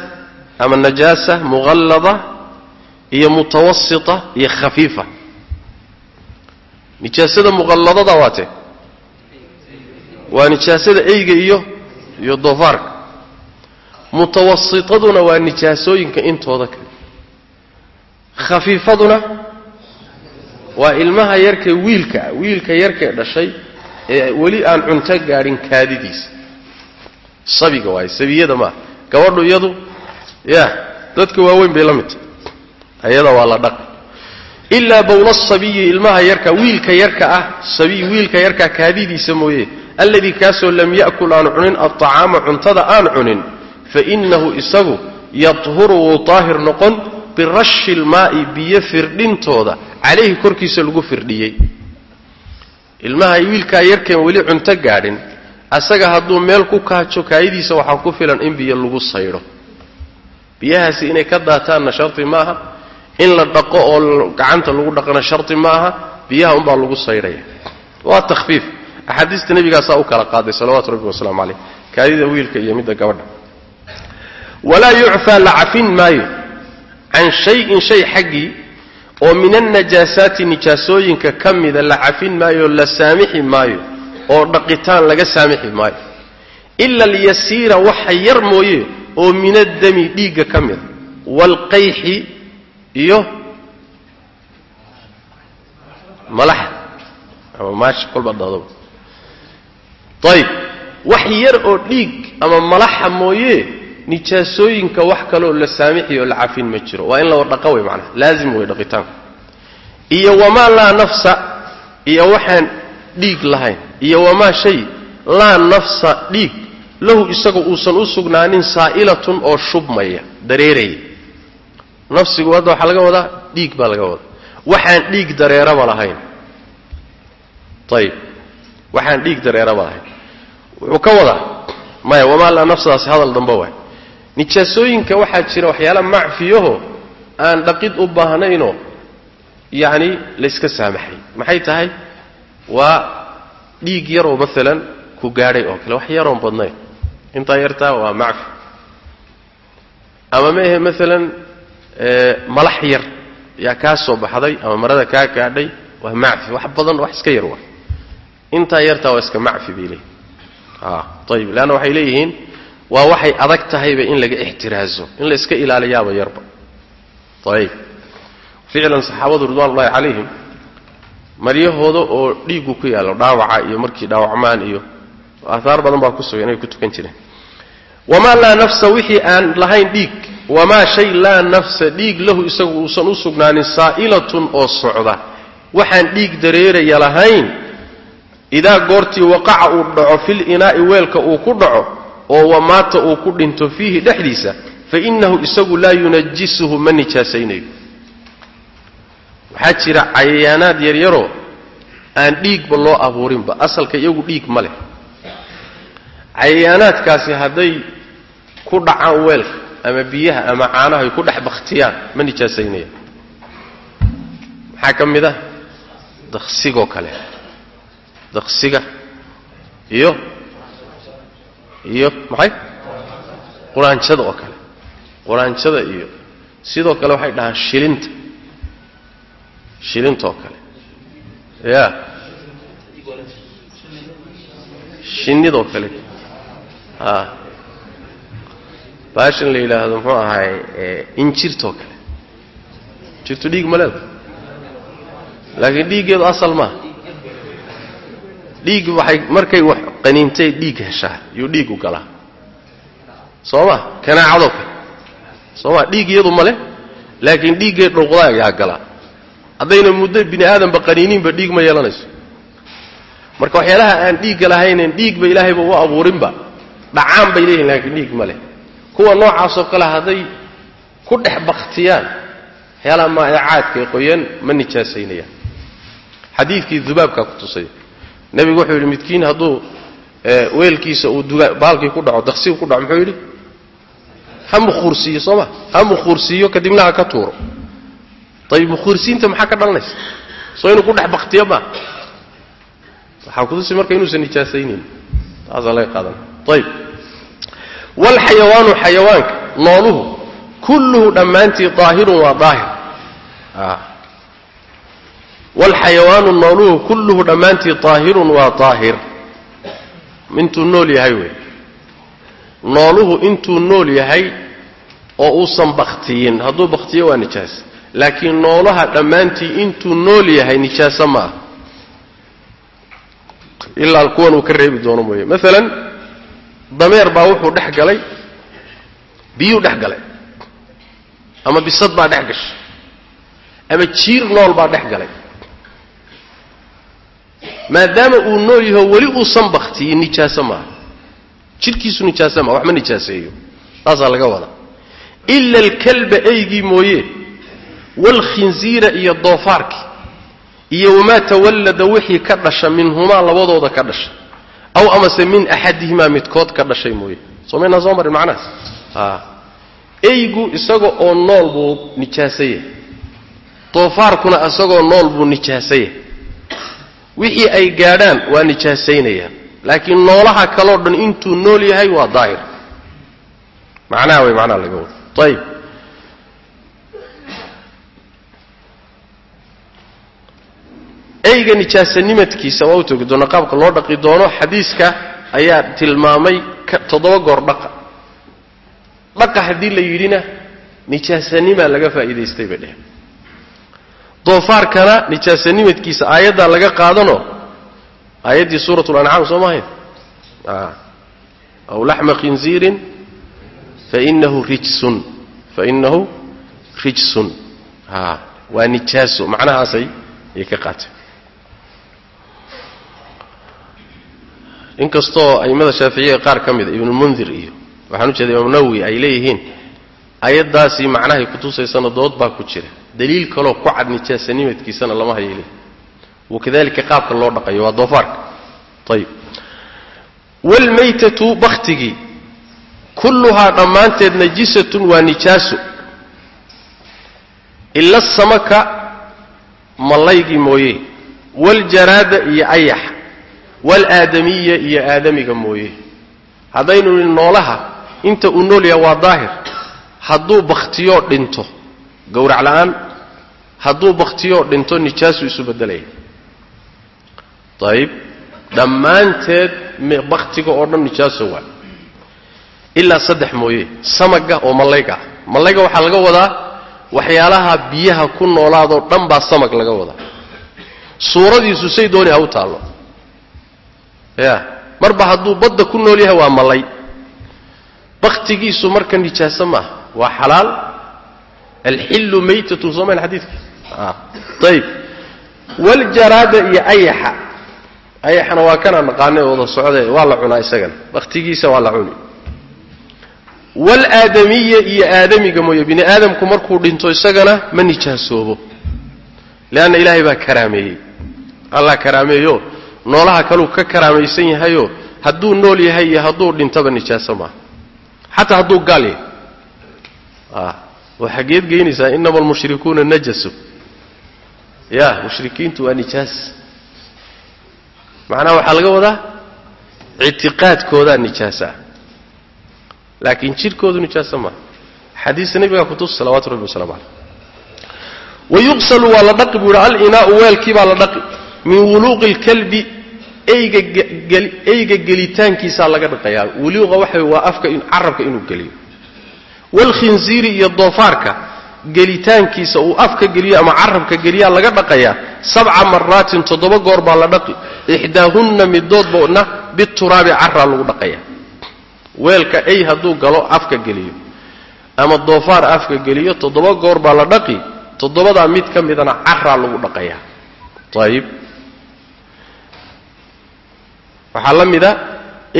ama najaasa muqallada iyo mutawasita iyo khafiifa. Nijaasada muqalladada waate waa nijaasada eyga iyo iyo doofaarka. Mutawasitaduna waa nijaasooyinka intooda kale. Khafiifaduna waa ilmaha yarkee wiilka wiilka yarkee dhashay ee weli aan cunto gaadhin kaadidiisa. Sabiga waaye sabiyada maaha gabadhu iyadu ya dadka waaweyn bay la mid tahay. Waa la dhaqi ilaa bawla sabiyi ilmaha yarka wiilka yarka ah sabiy wiilka yarkaa kaadidiisa mooye alladii kaasoo lam ya'kul aan cunin alطacaama cuntada aan cunin fainahu isagu yadhuru wuu daahir noqon birashi lmaa'i biyo firdhintooda. Calayhi korkiisa lagu firdhiyey. Ilmaha wiilkaa yarkeen weli cunto gaadhin asaga hadduu meel ku kaajo kaayadiisa waxaa ku filan in biyo lagu saydho biyahaasi inay ka daataanna sharti maaha. In la dhaqo oo gacanta lagu dhaqana sharti maaha biyaha unbaa lagu saydhaya waa takhfiif. Axaadiista nebigaasaa u kala qaaday salawaatu rabbi wasalaamu caleyh kaadida wiilka iyo midda gabadha. Walaa yucfaa la cafin maayo can shayin shay xaggii oo min annajaasaati nijaasooyinka ka mida la cafin maayo la saamixi maayo oo dhaqitaan laga saamixi maayo. Ila alyasiira waxa yar mooye oo min addami dhiigga ka mida waalqayxi iyo malaxa. Ama maash kolba dhadaba ayib wax yar oo dhiig ama malaxa mooye nijaasooyinka wax kaleoo la saamixiyo la cafin ma jiro. Waa in la dhaqa wey macnaha. Laazim wey dhaqitaanku iyo wamaa laa nafsa iyo waxaan dhiig lahayn iyo wamaa shay laa nafsa dhiig lahu isaga uusan u sugnaanin saa'ilatun oo shubmaya dareeraya. Nafsigu hadda waxaa laga wadaa dhiig baa laga wadaa. Waxaan dhiig dareeraba lahayn. Ayib waxaan dhiig dareeraba lahayn. Wuxuu ka wadaa maya wamaa laa nafsadaasi hadal dambe waay. Nijaasooyinka waxaa jira waxyaala macfiyaho aan dhaqid u baahnaynoo yacni layska saamaxay. Maxay tahay? Waa dhiig yaroo maalan ku gaadhay oo kale wax yaroon badnayn. Intaa yartaa waa macfi. Ama maahe maalan malax yar yaa kaa soo baxday ama marada kaa gaadhay waa macfi. Wax badan wax iska yar waa intaa yartaa waa iska macfi bay leeyihiin ayib leanna waxay leeyihiin waa waxay adag tahayba in laga ixtiraazo in la iska ilaaliyaaba yarba. Ayib ficlan saxaabadu ridwanullahi calayhim maryahooda oo dhiiggu ku yaallo dhaawaca iyo markii dhaawacmaan iyo aahaar badan baa ku sugan inay ku tukan jireen. Wamaa laa nafsa wixii aan lahayn dhiig wamaa shay laa nafsa dhiig lahu isagu uusan u sugnaanin saa'ilatun oo socda. Waxaan dhiig dareeraya lahayn idaa goortii waqaca uu dhaco fil inaa'i weelka uu ku dhaco oo wamaata uu ku dhinto fiihi dhexdiisa fa innahu isagu laa yunajisuhu ma nijaasaynayo. Waxaa jira cayayaanaad yaryaroo aan dhiigba loo abuurinba asalka iyagu dhiig ma leh. Cayayaanaadkaasi hadday ku dhacaan weelka ama biyaha ama caanaha ay ku dhex bakhtiyaan ma nijaasaynaya maxaa ka mid ah? Daqsigoo kale. Daqsiga iyo iyo maxay? Quraanjada oo kale. Quraanjada iyo sidoo kale waxay dhahaan shilinta. Shilinta oo kale ya. Shinnidoo kale. A baashan la yidhaahdo muxuu ahaay injirtoo kale. Injirtu dhiig ma leeda laakiin dhiiggeedu asal maaha dhiig waxay markay wax qaniintay dhiig heshaa. Yuu dhiigu galaa. Soo ma? Kanaacadoo kale. Soo ma? Dhiig iyadu ma leh. Laakiin dhiiggee dhuuqda ayaa galaa haddayna muddo bini aadamba qaniiniinba dhiig ma yeelanayso. Marka waxyaalaha aan dhiigga lahaynen dhiigba ilaahayba u abuurinba. Dhacaan bay leeyihiin laakiin dhiig ma leh. Kuwa noocaasoo kale hadday ku dhex baktiyaan waxyaalaha maacaadka ee qoyan ma nijaasaynayaan. Xadiidkii dubaabkaa ku tusay. Nebigu wuxuu yidhi midkiin hadduu weelkiisa uu baalkii ku dhaco daqsigu ku dhaco muxuu yidhi ha mukhuursiiyo soo ma? Ha mukhuursiiyo kadibna ha ka tuuro ayib mukhuursiinta maxaa ka dhalanaysa soo inuu ku dhex baktiyo maa waxaa kutusi marka inuusan nijaasaynin taasaa laga qaadanaya ayib waalxayawaanu xayawaanka nooluhu kulluhu dhammaantii daahirun waa daahir waalxayawaanu nooluhu kulluhu dhammaantii daahirun waa daahir intuu nool yahay wey nooluhu intuu nool yahay oo uusan baktiyin hadduu baktiyo waa nijaas laakiin noolaha dhammaantii intuu nool yahay nijaaso ma ah ilaa kuwan uu ka reebi doono mooye. Maalan dameer baa wuxuu dhex galay biyuu dhex galay ama bisad baa dhex gashay ama jiir nool baa dhex galay. Maadaama uu nool yaho weli uusan baktiyin nijaaso maaha jidhkiisu nijaaso maaha wax ma nijaaseeyo. Taasaa laga wadaa. Ila alkalba eygii mooye waalkhinziira iyo doofaarkii iyo wamaa tawallada wixii ka dhasha minhumaa labadooda ka dhasha aw amase min axadihimaa midkood ka dhashay mooye soo soo marin macnahaas a eygu isaga oo nool buu nijaasayah doofaarkuna isagoo nool buu nijaasayah wixii ay gaadhaan waa nijaasaynayaan laakiin noolaha kaloo dhan intuu nool yahay waa daahir macnaha way macnaha laga wado ayib eyga nijaasanimadkiisa waa u togi doona qaabka loo dhaqi doono xadiiska ayaa tilmaamay toddoba goor dhaqa. Dhaqa haddii la yidhina nijaasanimaa laga faa'iidaystay bay dheh doofaarkana nijaasanimadkiisa aayaddaa laga qaadano aayaddii suurat lancaam soo maahayn aw laxma khinziirin fainahu rijsun fainahu rijsun. Waa nijaaso macnahaasay ayay ka qaateen inkastoo a'immada shaaficiyada qaar ka mida ibnulmundir iyo waxaan u jeeda imaam nawowi ay leeyihiin ayaddaasi macnahay kutusaysana dood baa ku jira. Daliil kaloo ku cad nijaasanimadkiisana lama hayeli wakadalika qaabka loo dhaqayo waa doofaarka. Ayib waalmaytatu bakhtigii kulluhaa dhammaanteed najisatun waa nijaaso ila samaka mallaygii mooye. Waljaraada iyo ayaxa waalaadamiya iyo aadamiga mooye. Haddaynu nihi noolaha inta uu nool yahay waa daahir. Hadduu bakhtiyoo dhinto gowrac la'aan. Hadduu bakhtiyoo dhinto nijaasuu isu beddelaya ayib dhammaanteed bakhtiga oo dhan nijaaso waa. Ilaa saddex mooye. Samaga oo mallayga ah mallayga waxaa laga wadaa waxyaalaha biyaha ku noolaadoo dhan baa samag laga wadaa. Suuradiisu say dooni ha u taallo ya. Marba hadduu badda ku nool yahay waa mallay. Bakhtigiisu marka nijaaso maaha waa xalaal. Alxillu maytatun soo mayn xadiidka? Ayib waljaraada iyo ayaxa. Ayaxana waa kanaa naqaanay wada socde waa la cunaa isagana bakhtigiisa waa la cuni. Waalaadamiya iyo aadamiga mooye. Bini aadamku markuu dhinto isagana ma nijaasoobo. Leanna ilaahay baa karaameeyey. Allah karaameeyo noolaha kaluu ka karaamaysan yahayo hadduu nool yahay iyo hadduu dhintaba nijaaso maaha xataa hadduu gaal yahay. Oo xageed geynaysaa inama almushrikuuna najasu. Ya mushrikiintu waa nijaas. Macnaha waxaa laga wadaa? Ictiqaadkoodaa nijaasa. Laakiin jidhkoodu nijaaso maaha xadiista nebigaa kutus salawatu rabbi waslamu caleyh wayuqsalu waa la dhaqi buu yidhi alinaau weelkii baa la dhaqi min wuluuqi اlkalbi eyga gelitaankiisaa laga dhaqayaa. Weliba waxa waa afka carabka inuu geliyo. Waalkhinziiri iyo doofaarka gelitaankiisa uu afka geliyo ama carabka geliyaa laga dhaqayaa sabca maraatin toddoba goor baa la dhaqi ixdaahunna midoodbana bituraabi caraa lagu dhaqayaa. Weelka ey hadduu galo afka geliyo ama doofaar afka geliyo toddoba goor baa la dhaqi toddobadaa mid ka midana caraa lagu dhaqayaa. Ayib waxaa la mida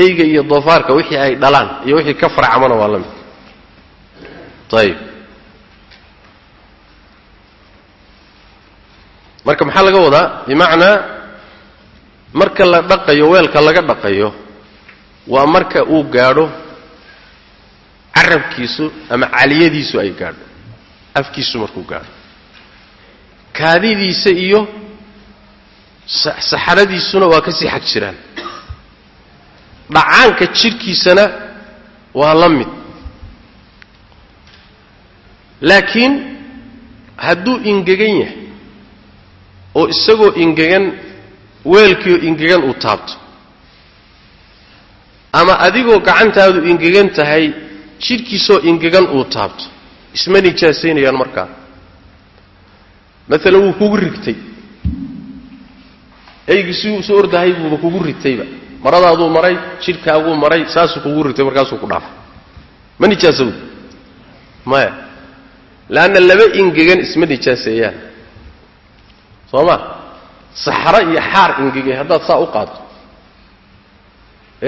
eyga iyo doofaarka wixii ay dhalaan iyo wixii ka farcamana waa la mid. Ayib marka maxaa laga wadaa? Bimacnaa marka la dhaqayo weelka laga dhaqayo waa marka uu gaadho carabkiisu ama caliyadiisu ay gaadho. Afkiisu markuu gaadho. Kaadidiisa iyo saxaradiisuna waa ka sii xag jiraan dhacaanka jidhkiisana waa la mid. Laakiin hadduu ingegan yahay oo isagoo ingegan weelkiioo ingegan uu taabto ama adigoo gacantaadu ingegan tahay jidhkiisoo ingegan uu taabto isma nijaasaynayaan markaa. Maalan wuu kugu rigtay. Eygii si soo ordahay buuba kugu rigtayba maradaaduu maray jidhkaaguu maray saasuu kugu rigtay markaasuu ku dhaafay. Ma nijaasowd maya. Leanna laba ingegan isma nijaaseeyaan. Soo ma? Saxro iyo xaar ingegay haddaad saa u qaadto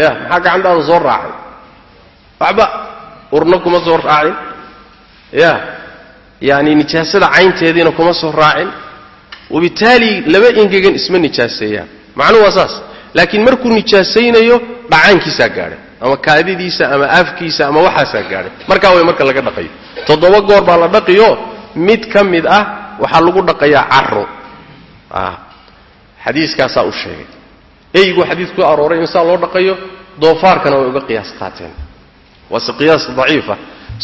ya maxaa gacantaada soo raacay? Waxba urna kuma soo raacin. Ya yaani nijaasada caynteediina kuma soo raacin. Wabitaali laba ingegan isma nijaaseeyaan. Macnuhu waa saas laakiin markuu nijaasaynayo dhacaankiisaa gaadhay ama kaadidiisa ama afkiisa ama waxaasaa gaadhay. Markaa way marka laga dhaqayo. Toddoba goor baa la dhaqiyo mid ka mid ah waxaa lagu dhaqayaa caro xadiiskaasaa u sheegay. Eygu xadiis ku arooray in saa loo dhaqayo doofaarkana way uga qiyaas qaateen. Waase qiyaas daciifa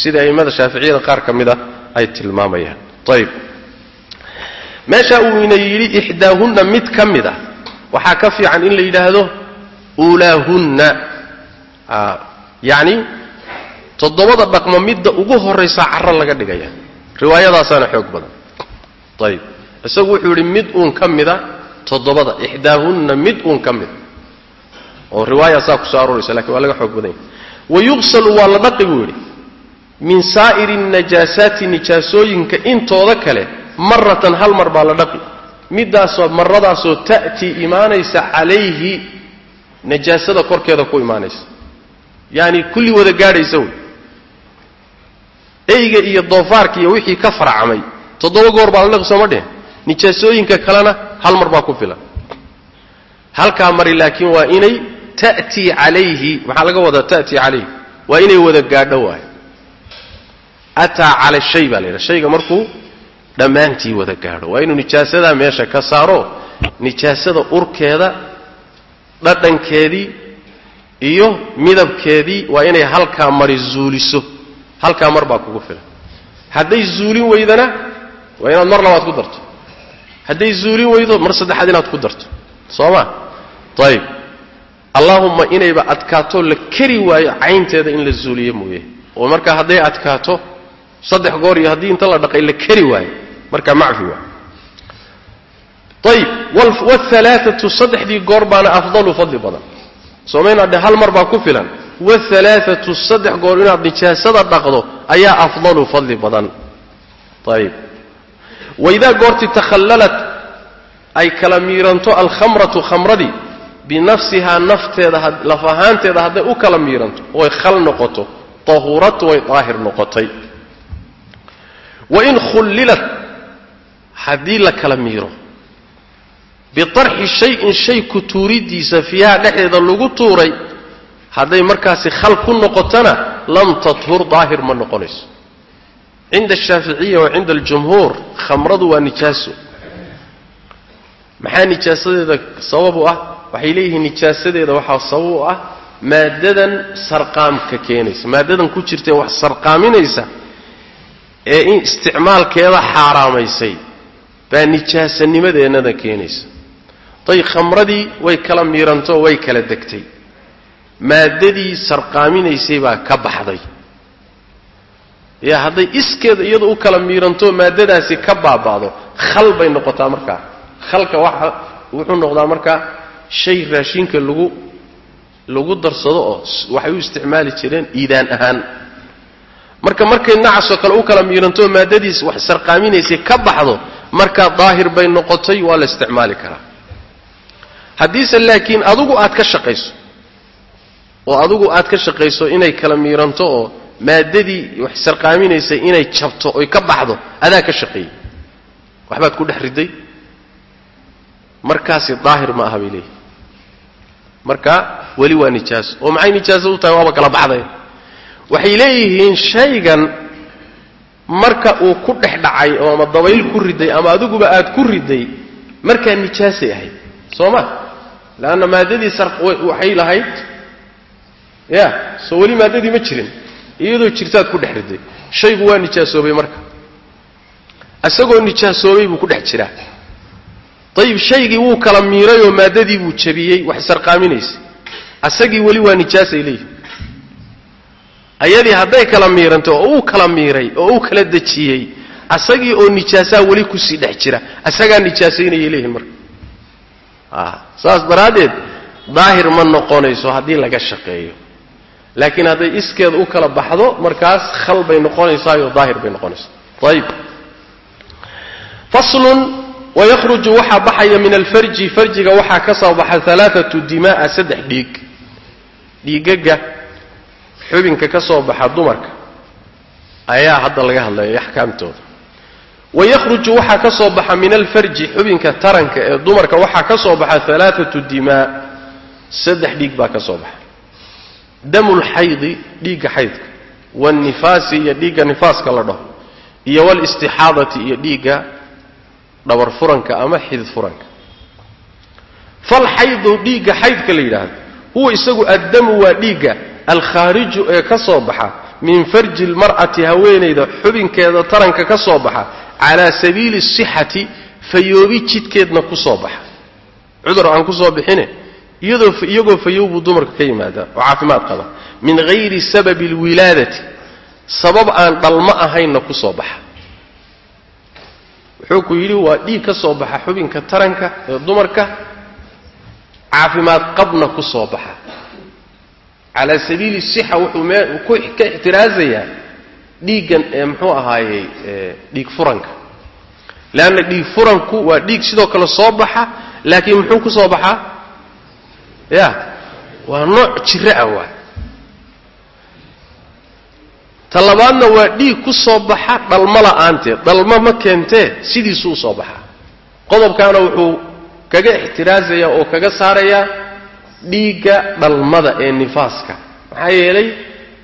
sida a'immada shaaficiyada qaar ka mida ay tilmaamayaan. Ayib meesha uu ina yidhi ixdaahunna mid ka mid a waxaa ka fiican in la yidhaahdo uulaahunna yacni toddobada dhaqmo midda ugu horraysaa carro laga dhigaya. Riwaayadaasaana xoog badan. Ayib isagu wuxuu yidhi mid uun ka mida toddobada ixdaahunna mid uun ka mida. Oo riwaaya saa ku soo arooraysa laakiin waa laga xoog badan yahy wayuqsalu waa la dhaqi buu yidhi min saa'iri najaasaati nijaasooyinka intooda kale maratan hal mar baa la dhaqi midaasoo maradaasoo ta'tii imaanaysa calayhi najaasada korkeeda ku imaanaysa. Yaani kulli wada gaadhaysa wey. Eyga iyo doofaarka iyo wixii ka farcamay. Toddoba goor baa la dhaqi sooma dheh. Nijaasooyinka kalena hal mar baa ku filan. Halkaa mari laakiin waa inay ta'tii calayhi maxaa laga wadaa ta'tii calayhi. Waa inay wada gaadho waayo ataa cala shay baa la yidhaha. Shayga markuu dhammaantii wada gaadho. Waa inuu nijaasadaa meesha ka saaro nijaasada urkeeda dhadhankeedii iyo midabkeedii waa inay halkaa mari zuuliso. Halkaa mar baa kugu filan. Hadday zuulin weydana waa inaad mar labaad ku darto. Hadday zuulin weydo mar saddexaad inaad ku darto. Soo ma? Ayib allaahumma inayba adkaato la keri waayo caynteeda in la zuuliyo mooye. Oo markaa hadday adkaato saddex goor iyo haddii inta la dhaqay la keri waayo markaa macfi waa. Ayib waalhalaaatu saddexdii goor baana afdalu fadli badan. Soomaynaa dhe hal mar baa ku filan. Waalhalaaatu saddex goor inaad nijaasada dhaqdo ayaa afdalu fadli badan. Ayib waidaa goortii takhallalat ay kala miiranto alkhamratu khamradii binafsihaa nafteeda laf ahaanteeda hadday u kala miiranto oy khal noqoto tahuurat way daahir noqotay. Wain khullilat haddii la kala miiro biarxi shayin shay ku tuuridiisa fiiha dhexdeeda lagu tuuray hadday markaasi khal ku noqotona lam tathur daahir ma noqonayso. Cinda ashaaficiya wa cinda aljumhuur khamradu waa nijaaso. Maxaa nijaasadeeda sabab u ah? Waxay leeyihiin nijaasadeeda waxaa sabab u ah maadadan sarqaamka keenaysa. Maadadan ku jirtae wax sarqaaminaysa ee in isticmaalkeeda xaaraamaysay baa nijaasanimadeennada keenaysa. Ayb khamradii way kala miirantoo way kala degtay. Maaddadii sarqaaminaysay baa ka baxday. Ya hadday iskeeda iyadu u kala miirantoo maaddadaasi ka baaba'do khal bay noqotaa markaa. Khalka waxa wuxuu noqdaa markaa shay raashinka lagu lagu darsado oo waxay u isticmaali jireen iidaan ahaan. Marka markay nacasoo kale u kala miirantoo maaddadiis wax sarqaaminaysay ka baxdo markaa daahir bay noqotay waa la isticmaali karaa. Haddiise laakiin adugu aad ka shaqayso oo adugu aad ka shaqayso inay kala miiranto oo maaddadii wax sarqaaminaysay inay jabto oy ka baxdo adaa ka shaqeeyey. Waxbaad ku dhex riday markaasi daahir ma aha bay leeyihi marka weli waa nijaaso oo maxay nijaaso u tahay? Waaba kala baxday. Waxay leeyihiin shaygan marka uu ku dhex dhacay oo ama dabayl ku riday ama adiguba aad ku riday markaa nijaasay ahayd. Soo ma? Leanna maaddadii sar waxay lahayd ya soo weli maaddadii ma jirin. Iyadoo jirtaad ku dhex riday. Shaygu waa nijaasoobay marka. Isagoo nijaasoobay buu ku dhex jiraa. Ayib shaygii wuu kala miirayoo maaddadii buu jabiyey wax sarqaaminaysay. Asagii weli waa nijaasay leeyihi ayadii hadday kala miirantay oo uu kala miiray oo uu kala dejiyey asagii oo nijaasaa weli ku sii dhex jira. Asagaa nijaasaynayay leeyihiin marka. Saas daraaddeed daahir ma noqonayso haddii laga shaqeeyo. Laakiin hadday iskeeda u kala baxdo markaas khal bay noqonaysaayo daahir bay noqonaysaa ayib faslun wayahruju waxaa baxaya min alfarji. Farjiga waxaa ka soo baxa alaaatu dima'a saddex dhiig. Dhiigaga xubinka ka soo baxa dumarka ayaa hadda laga hadlaya axkaamtooda. Wayahruju waxaa ka soo baxa min alfarji xubinka taranka ee dumarka waxaa ka soo baxa alaaatu dimaa saddex dhiig baa ka soo baxa. Damulxaydi dhiigga xaydka. Waalnifaasi iyo dhiigga nifaaska la dhaho. Iyo waalistixaadati iyo dhiigga dhabar furanka ama xidid furanka. Falxaydu dhiigga xaydka la yidhaahdo huwa isagu addamu waa dhiigga alkhaariju ee ka soo baxa min farji lmar'ati haweenayda xubinkeeda taranka ka soo baxa calaa sabiili sixati fayoobi jidkeedna ku soo baxa. Cudur aan ku soo bixine iyagoo fayow buu dumarka ka yimaadaa oo caafimaad qaba. Min hayri sababi alwilaadati sabab aan dhalmo ahaynna ku soo baxa. Wuxuu ku yidhi waa dhiig ka soo baxa xubinka taranka ee dumarka caafimaad qabna ku soo baxa calaa sabiili sixa wuxuu ku ka ixtiraasayaa dhiiggan ee muxuu ahaayey dhiig furanka. Leanna dhiig furanku waa dhiig sidoo kale soo baxa laakiin muxuu ku soo baxaa ya waa nooc jiro ah waa. Ta labaadna waa dhiig ku soo baxa dhalmo la'aanteed dhalmo ma keentee sidiisuu soo baxaa qodobkaana wuxuu kaga ixtiraasayaa oo kaga saarayaa dhiigga dhalmada ee nifaaska. Maxaa yeelay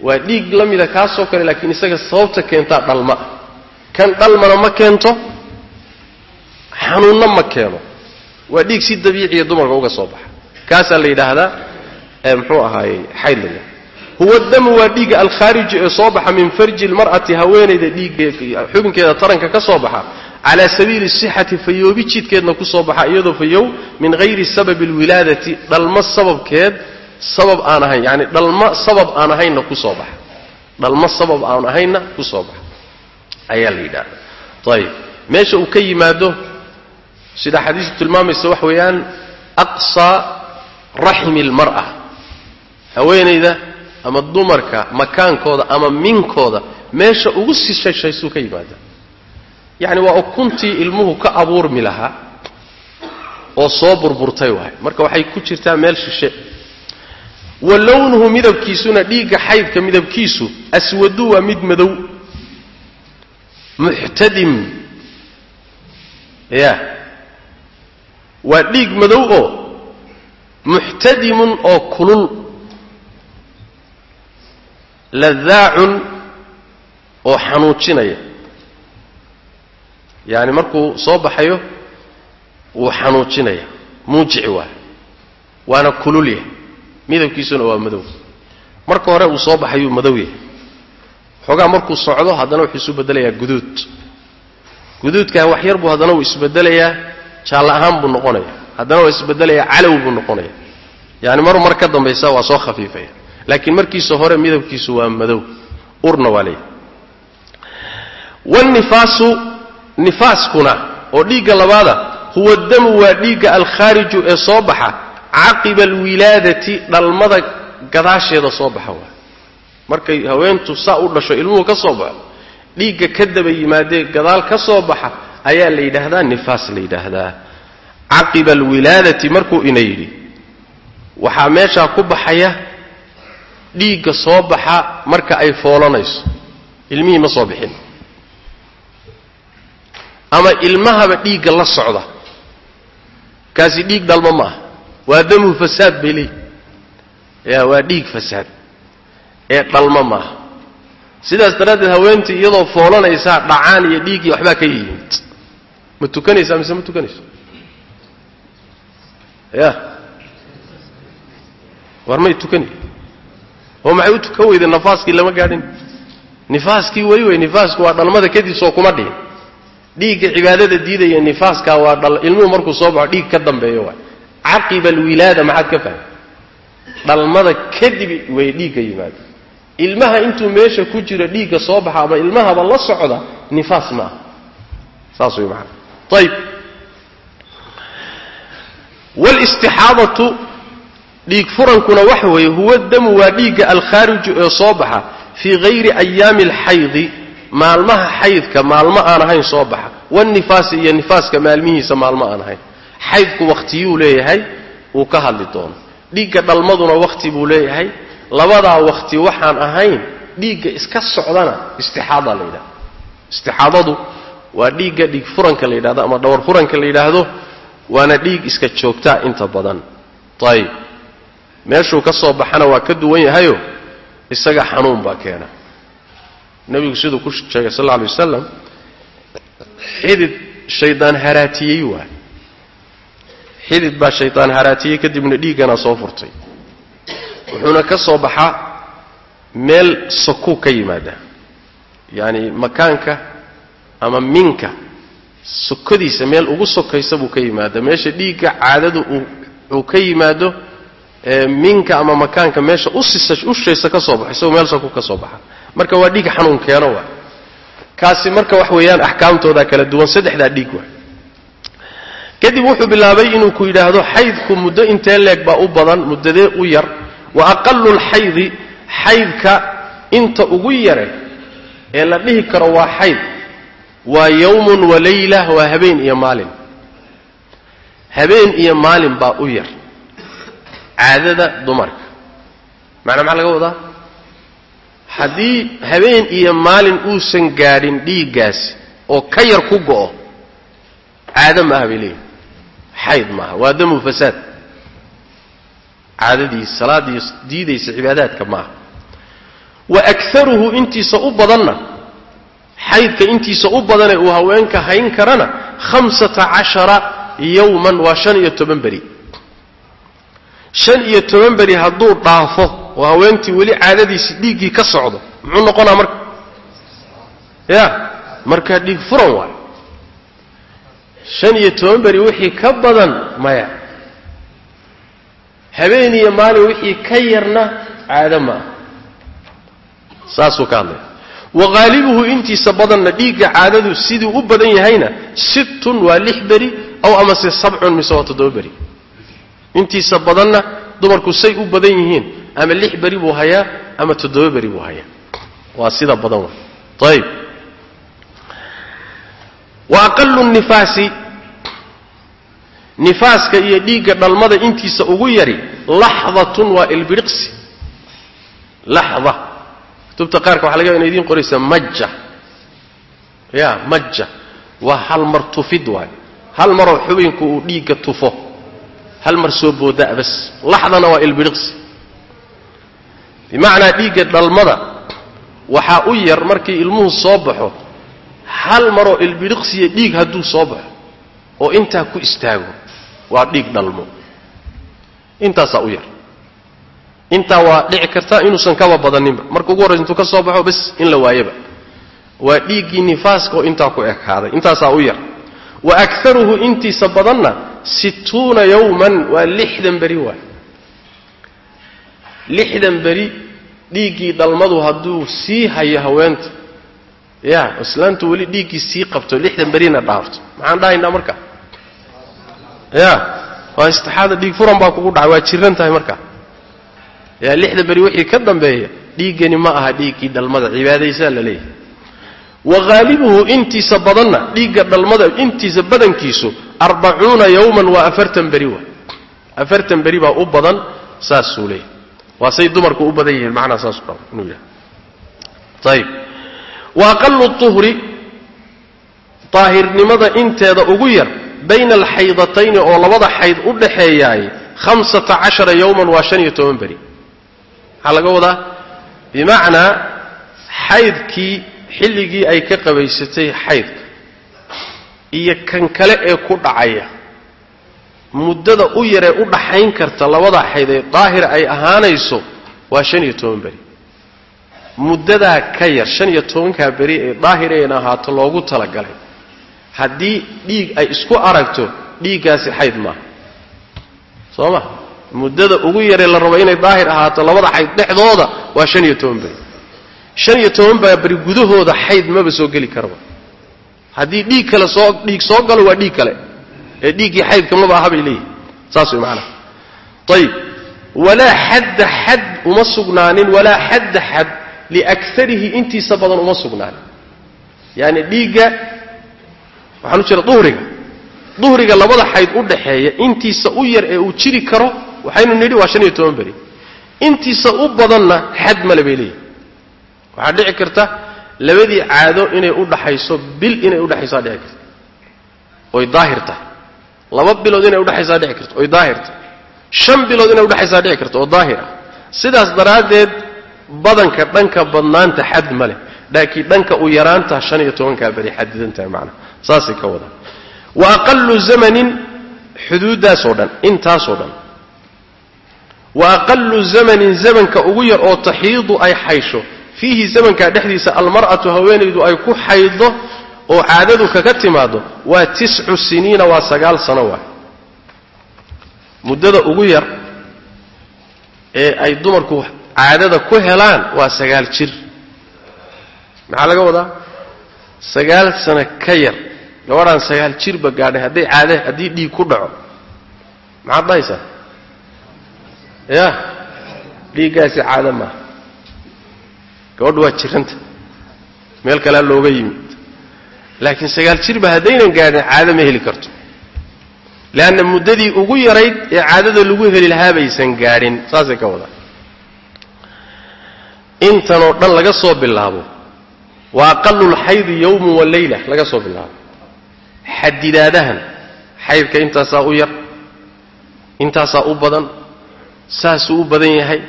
waa dhiig la mida kaasoo kale laakiin isaga sababta keentaa dhalma. Ah kan dhalmana ma keento xanuunna ma keeno. Waa dhiig si dabiiciya dumarka uga soo baxa. Kaasaa la yidhaahdaa muxuu ahaayey xayd la yidhahda huwa damu waa dhiigga alkhaariji ee soo baxa min farji lmar'ati haweenayda dhiigge xubinkeeda taranka ka soo baxa calaa sabiili sixati fayoobi jidkeedna ku soo baxa iyadoo fayow min hayri sababi alwilaadati dhalmo sababkeed sabab aan ahayn yani dhalmo sabab aan ahaynna ku soo baxa dhalmo sabab aan ahaynna ku baxa ayaa la yidhahda ayib meesha uu ka yimaado sida xadiistu tilmaamaysa wax weeyaan aqsaa raxmi almar'a haweenayda ama dumarka makaankooda ama minkooda meesha ugu sii shashaysuu ka yimaada yacni waa ukuntii ilmuhu ka abuurmi lahaa oo soo burburtay waay. Marka waxay ku jirtaa meel shishe. Wa lownuhu midabkiisuna dhiigga xaydka midabkiisu aswadu waa mid madow. Muxtadim ya. Waa dhiig madow oo muxtadimun oo kulul. Ladaacun oo xanuujinaya yaani markuu soo baxayo wuu xanuujinaya. Muujici waay waana kulul yahay. Midabkiisuna waa madow. Marka hore uu soo baxayuu madow yahay. Xoogaa markuu socdo haddana wuxuu isu beddelayaa guduud. Guduudkaa wax yar buu haddana uu isbedelayaa jaallo ahaan buu noqonaya haddana waa isbedelaya calow buu noqonaya yani mar mar ka dambaysa waa soo khafiifaya. Laakiin markiisa hore midabkiisu waa madow. Urna waa wannifaasu nifaaskuna oo dhiigga labaada huwa damu waa dhiigga alkhaariju ee soo baxa caqiba alwilaadati dhalmada gadaasheeda soo baxa waa. Markay haweentu saa u dhasho ilmuhu ka soo baxo dhiigga ka daba yimaadee gadaal ka soo baxa ayaa la yidhaahdaa nifaas la yidhaahdaa. Caqiba alwilaadati markuu ina yidhi waxaa meeshaa ku baxaya dhiigga soo baxa marka ay foolanayso. Ilmihii ma soo bixin ama ilmahaba dhiigga la socda. Kaasi dhiig dhalmo ma ah waa damu fasaad bay leeyihi ya waa dhiig fasaad. Ee dhalmo maaha sidaas daraaddeed haweentii iyadoo foolanaysaa dhacaan iyo dhiig waxbaa ka yimid ma tukanaysaa mise ma tukanayso? Ya war may tukani. Oo maxay u tukan weyde nifaaskii lama gaadhin. Nifaaskii weli wey nifaasku waa dhalmada kadib soo kuma dhihin dhiigga cibaadada diidaya nifaaskaa waa dhal ilmuhu markuu soo baxo dhiig ka dambeeyo waay. Caqiba alwilaada maxaad ka fahmay dhalmada kadib way dhiigga yimaado ilmaha intuu meesha ku jiro dhiigga soo baxa ama ilmahaba la socda nifaas ma saas way maana ayib wlistixaadatu dhiig furankuna waxa weeye huwa damu waa dhiigga alkhaariju ee soo baxa fii hayri ayaami alxaydi maalmaha xaydka maalmo aan ahayn soo baxa. Wanifaasi iyo nifaaska maalmihiisa maalmo aan ahayn. Xaydku wakhtiyuu leeyahay uu ka hadli doono. Dhiigga dhalmaduna wakhti buu leeyahay. Labadaa wakhti waxaan ahayn dhiigga iska socdana istixaada la yidhahdo istixaadadu waa dhiigga dhiig furanka la yidhahdo ama dhawar furanka la yidhaahdo waana dhiig iska joogtaa inta badan. Ayib meeshuu ka soo baxana waa ka duwan yahayo isaga xanuun baa keena nebigu siduu ku sheegay sal alla alay wasalam xidid shaydaan haraatiyey waay xidid baa shaydaan haraatiyey kadibna dhiiggana soo furtay. Wuxuuna ka soo baxaa meel sokuu ka yimaada yacani makaanka ama minka sokadiisa meel ugu sokaysa buu ka yimaada. Meesha dhiigga caadadu uu ka yimaado minka ama makaanka meesha usisa ushaysa ka soo baxo isagoo meel soku ka soo baxa marka waa dhiig xanuun keeno waa. Kaasi marka wax weeyaan axkaamtooda kala duwan saddexdaa dhiig waa. Kadib wuxuu bilaabay inuu ku yidhaahdo xaydku muddo intee leeg baa u badan muddadee u yar wa aqalu lxaydi xaydka inta ugu yare ee la dhihi karo waa xayd waa yowmun wa layla waa habeen iyo maalin. Habeen iyo maalin baa u yar. Caadada dumarka. Macnaa maxaa laga wadaa haddii habeen iyo maalin uusan gaadhin dhiiggaasi oo ka yar ku go'o caado maaha bay leeyihiin xayd maaha waa damu fasaad. Caadadii salaaddii diidaysa cibaadaadka maaha. Wa akaruhu intiisa u badanna xaydka intiisa u badanee uu haweenka hayn karana hamsata cashara yowman waa shan iyo toban beri. Shan iyo toban beri hadduu dhaafo oo haweentii weli caadadiisi dhiiggii ka socdo muxuu noqonaa marka? Ya markaa dhiig furan waay. Shan iyo toban beri wixii ka badan maya. Habeen iyo maalin wixii ka yarna caado maaha saasuu ka hadlaya waqaalibuhu intiisa badanna dhiigga caadadu siduu u badan yahayna sittun waa lix beri aw amase sabcun mise waa toddoba beri. Intiisa badanna dumarku say u badan yihiin ama lix beri buu hayaa ama toddoba beri buu hayaa. Waa sida badan wa. Ayib wa aqalu nifaasi. Nifaaska iyo dhiigga dhalmada intiisa ugu yari laxdatun waa ilbiriqsi. Laxda. Kutubta qaarka waxa laga ina idiin qoraysa majja. Ya majja. Waa hal mar tufid waay. Hal maroo xubinku uu dhiigga tufo. Hal mar soo boodaa bas. Laxdana waa ilbiriqsi bimacnaa dhiigga dhalmada waxaa u yar markii ilmuhu soo baxo hal maroo ilbiriqsiya dhiig hadduu soo baxo oo intaa ku istaago waa dhiig dhalmo. Intaasaa u yar. Intaa waa dhici karta inuusan kaba badaninba. Marka ugu horraysa intuu ka soo baxo bas in la waayaba. Waa dhiiggii nifaaska oo intaa ku ekaaday. Intaasaa u yar. Wa akaruhu intiisa badanna situuna yowman waa lixdan beri waay lixdan beri dhiiggii dhalmadu hadduu sii hayo haweenta. Ya islaantu weli dhiiggii sii qabto lixdan berina dhaafto. Maxaan dhahaynaa marka? Ya waa istixaada dhiig furan baa kugu dhacay waa jiran tahay marka. Ya lixdan beri wixii ka dambeeya dhiiggani ma aha dhiiggii dhalmada cibaadaysaa la leeyahay. Wa haalibuhu intiisa badanna dhiigga dhalmada intiisa badankiisu arbacuuna yowman waa afartan beri wa. Afartan beri baa u badan saasuu leeyahy waa say dumarku u badan yihiin macnaa saasu qaba inuu yahay. Ayib wa aqalu tuhri daahirnimada inteeda ugu yar bayna alxaydatayni oo labada xayd u dhaxeeyaay hamsata cashara yowman waa shan iyo toban beri. Maxaa laga wadaa bimacnaa xaydkii xilligii ay ka qabaysatay xaydka iyo kan kale ee ku dhacaya muddada u yaree u dhaxayn karta labada xayd ee daahir ay ahaanayso waa shan iyo toban beri. Muddadaa ka yar shan iyo tobankaa beri ee daahir ayna ahaato loogu talagalay. Haddii dhiig ay isku aragto dhiiggaasi xayd maaha. Soo ma? Muddada ugu yaree la rabo inay daahir ahaato labada xayd dhexdooda waa shan iyo toban beri. Shan iyo toban baa beri gudahooda xayd maba soo geli karaba. Haddii dhiig kale soo dhiig soo galo waa dhiig kale ee dhiiggii xaydka maba aha bay leeyihi saas way macanaha ayib walaa xadda xad uma sugnaanin walaa xadda xad liakarihi intiisa badan uma sugnaanin. Yaani dhiigga waxaan u jeeda duhriga. Duhriga labada xayd u dhaxeeya intiisa u yar ee uu jiri karo waxaynu nidhi waa shan iyo toban beri. Intiisa u badanna xad male bay leeyihi waxaa dhici karta labadii caado inay u dhaxayso bil inay udhaxaysaa dhici karta. Oy daahir tahay laba bilood inay udhaxaysaa dhici karto oy daahir tahay shan bilood inay udhaxaysaa dhici karto oo daahir ah. Sidaas daraaddeed badanka dhanka badnaanta xad ma leh. Laakiin dhanka u yaraanta shan iyo tobankaa beri xadidan tahay macnaha. Saasay ka wadaan wa aqalu zamanin xuduuddaasoo dhan intaasoo dhan. Wa aqalu zamanin zamanka ugu yar oo taxiidu ay xaysho. Fiihi zamankaa dhexdiisa almar'atu haweenaydu ay ku xaydo oo caadadu kaga timaado waa tiscu siniina waa sagaal sano waay. Muddada ugu yar ee ay dumarku caadada ku helaan waa sagaal jir. Maxaa laga wadaa? Sagaal sano ka yar. Gabadhaan sagaal jirba gaadhay hadday caada haddii dhiig ku dhaco. Maxaad dhahaysaa? Ya dhiiggaasi caado maaha. Gabadhu waa jiranta. Meel kalea looga yimid laakiin sagaal jirba haddaynan gaadhin caado ma heli karto. Leanna muddadii ugu yarayd ee caadada lagu heli lahaa baysan gaadhin saasay ka wadaa intanoo dhan laga soo bilaabo wa aqalulxaydi yowmun wa leyla laga soo bilaabo. Xadidaadahan xaydka intaasaa u yar intaasaa u badan saasuu u badan yahay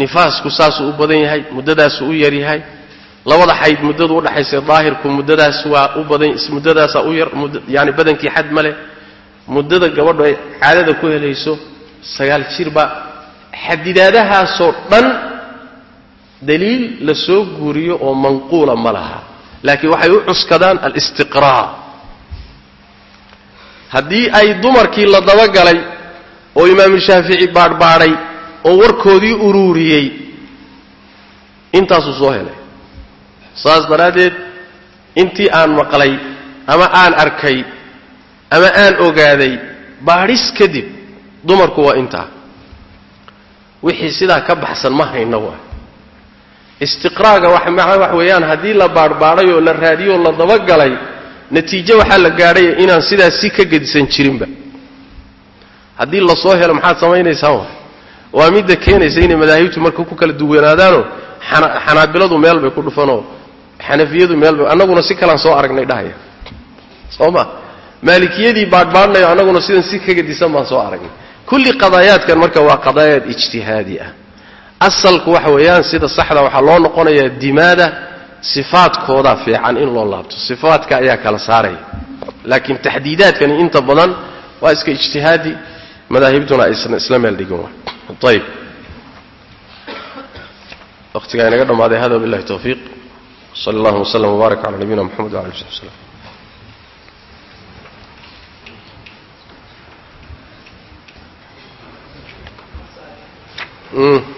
nifaasku saasuu u badan yahay muddadaasuu u yar yahay labada xayd muddadu udhaxaysa daahirku muddadaas waa u badan muddadaasaa u yar yaani badankii xad ma leh. Muddada gabadhu ay caadada ku helayso sagaal jirba xadidaadahaasoo dhan daliil la soo guuriyo oo manquula ma laha. Laakiin waxay u cuskadaan alistiqraa. Haddii ay dumarkii la dabagalay oo imaamu shaafici baadhbaadhay oo warkoodii uruuriyey intaasuu soo helay saas daraaddeed intii aan maqlay ama aan arkay ama aan ogaaday baadhis kadib dumarku waa intaa. Wixii sidaa ka baxsan ma hayno waa. Istiqraaga wax weeyaan haddii la baadhbaadhay oo la raadiyo oo la dabagalay natiijo waxaa la gaadhay inaan sidaas si ka gedisan jirinba. Haddii la soo helo maxaad samaynaysaan wa waa midda keenaysa inay madaahibtu marka ku kala duwanaadaanoo xanaabiladu meel bay ku dhufanoo xanafiyadu meel bay annaguna si kalaan soo aragnay dhahaya soo ma? Maalikiyadii baadhbaadhnayo annaguna sidan si ka gedisan baan soo aragnay. Kulli qadaayaadkan marka waa qadaayaad ijtihaadi ah. Asalku waxa weeyaan sida saxda waxaa loo noqonayaa dimaada sifaadkoodaa fiican in loo laabto. Sifaadka ayaa kala saaraya. Laakiin taxdiidaadkani inta badan waa iska ijtihaadi madaahibtuna aysan isla meel dhigin ayb waqtigaa inaga dhammaaday hada billahi tawfiiq sal allahuma wslm wbaarak cala nabiyina mxamed wala ali sabi slm Mm.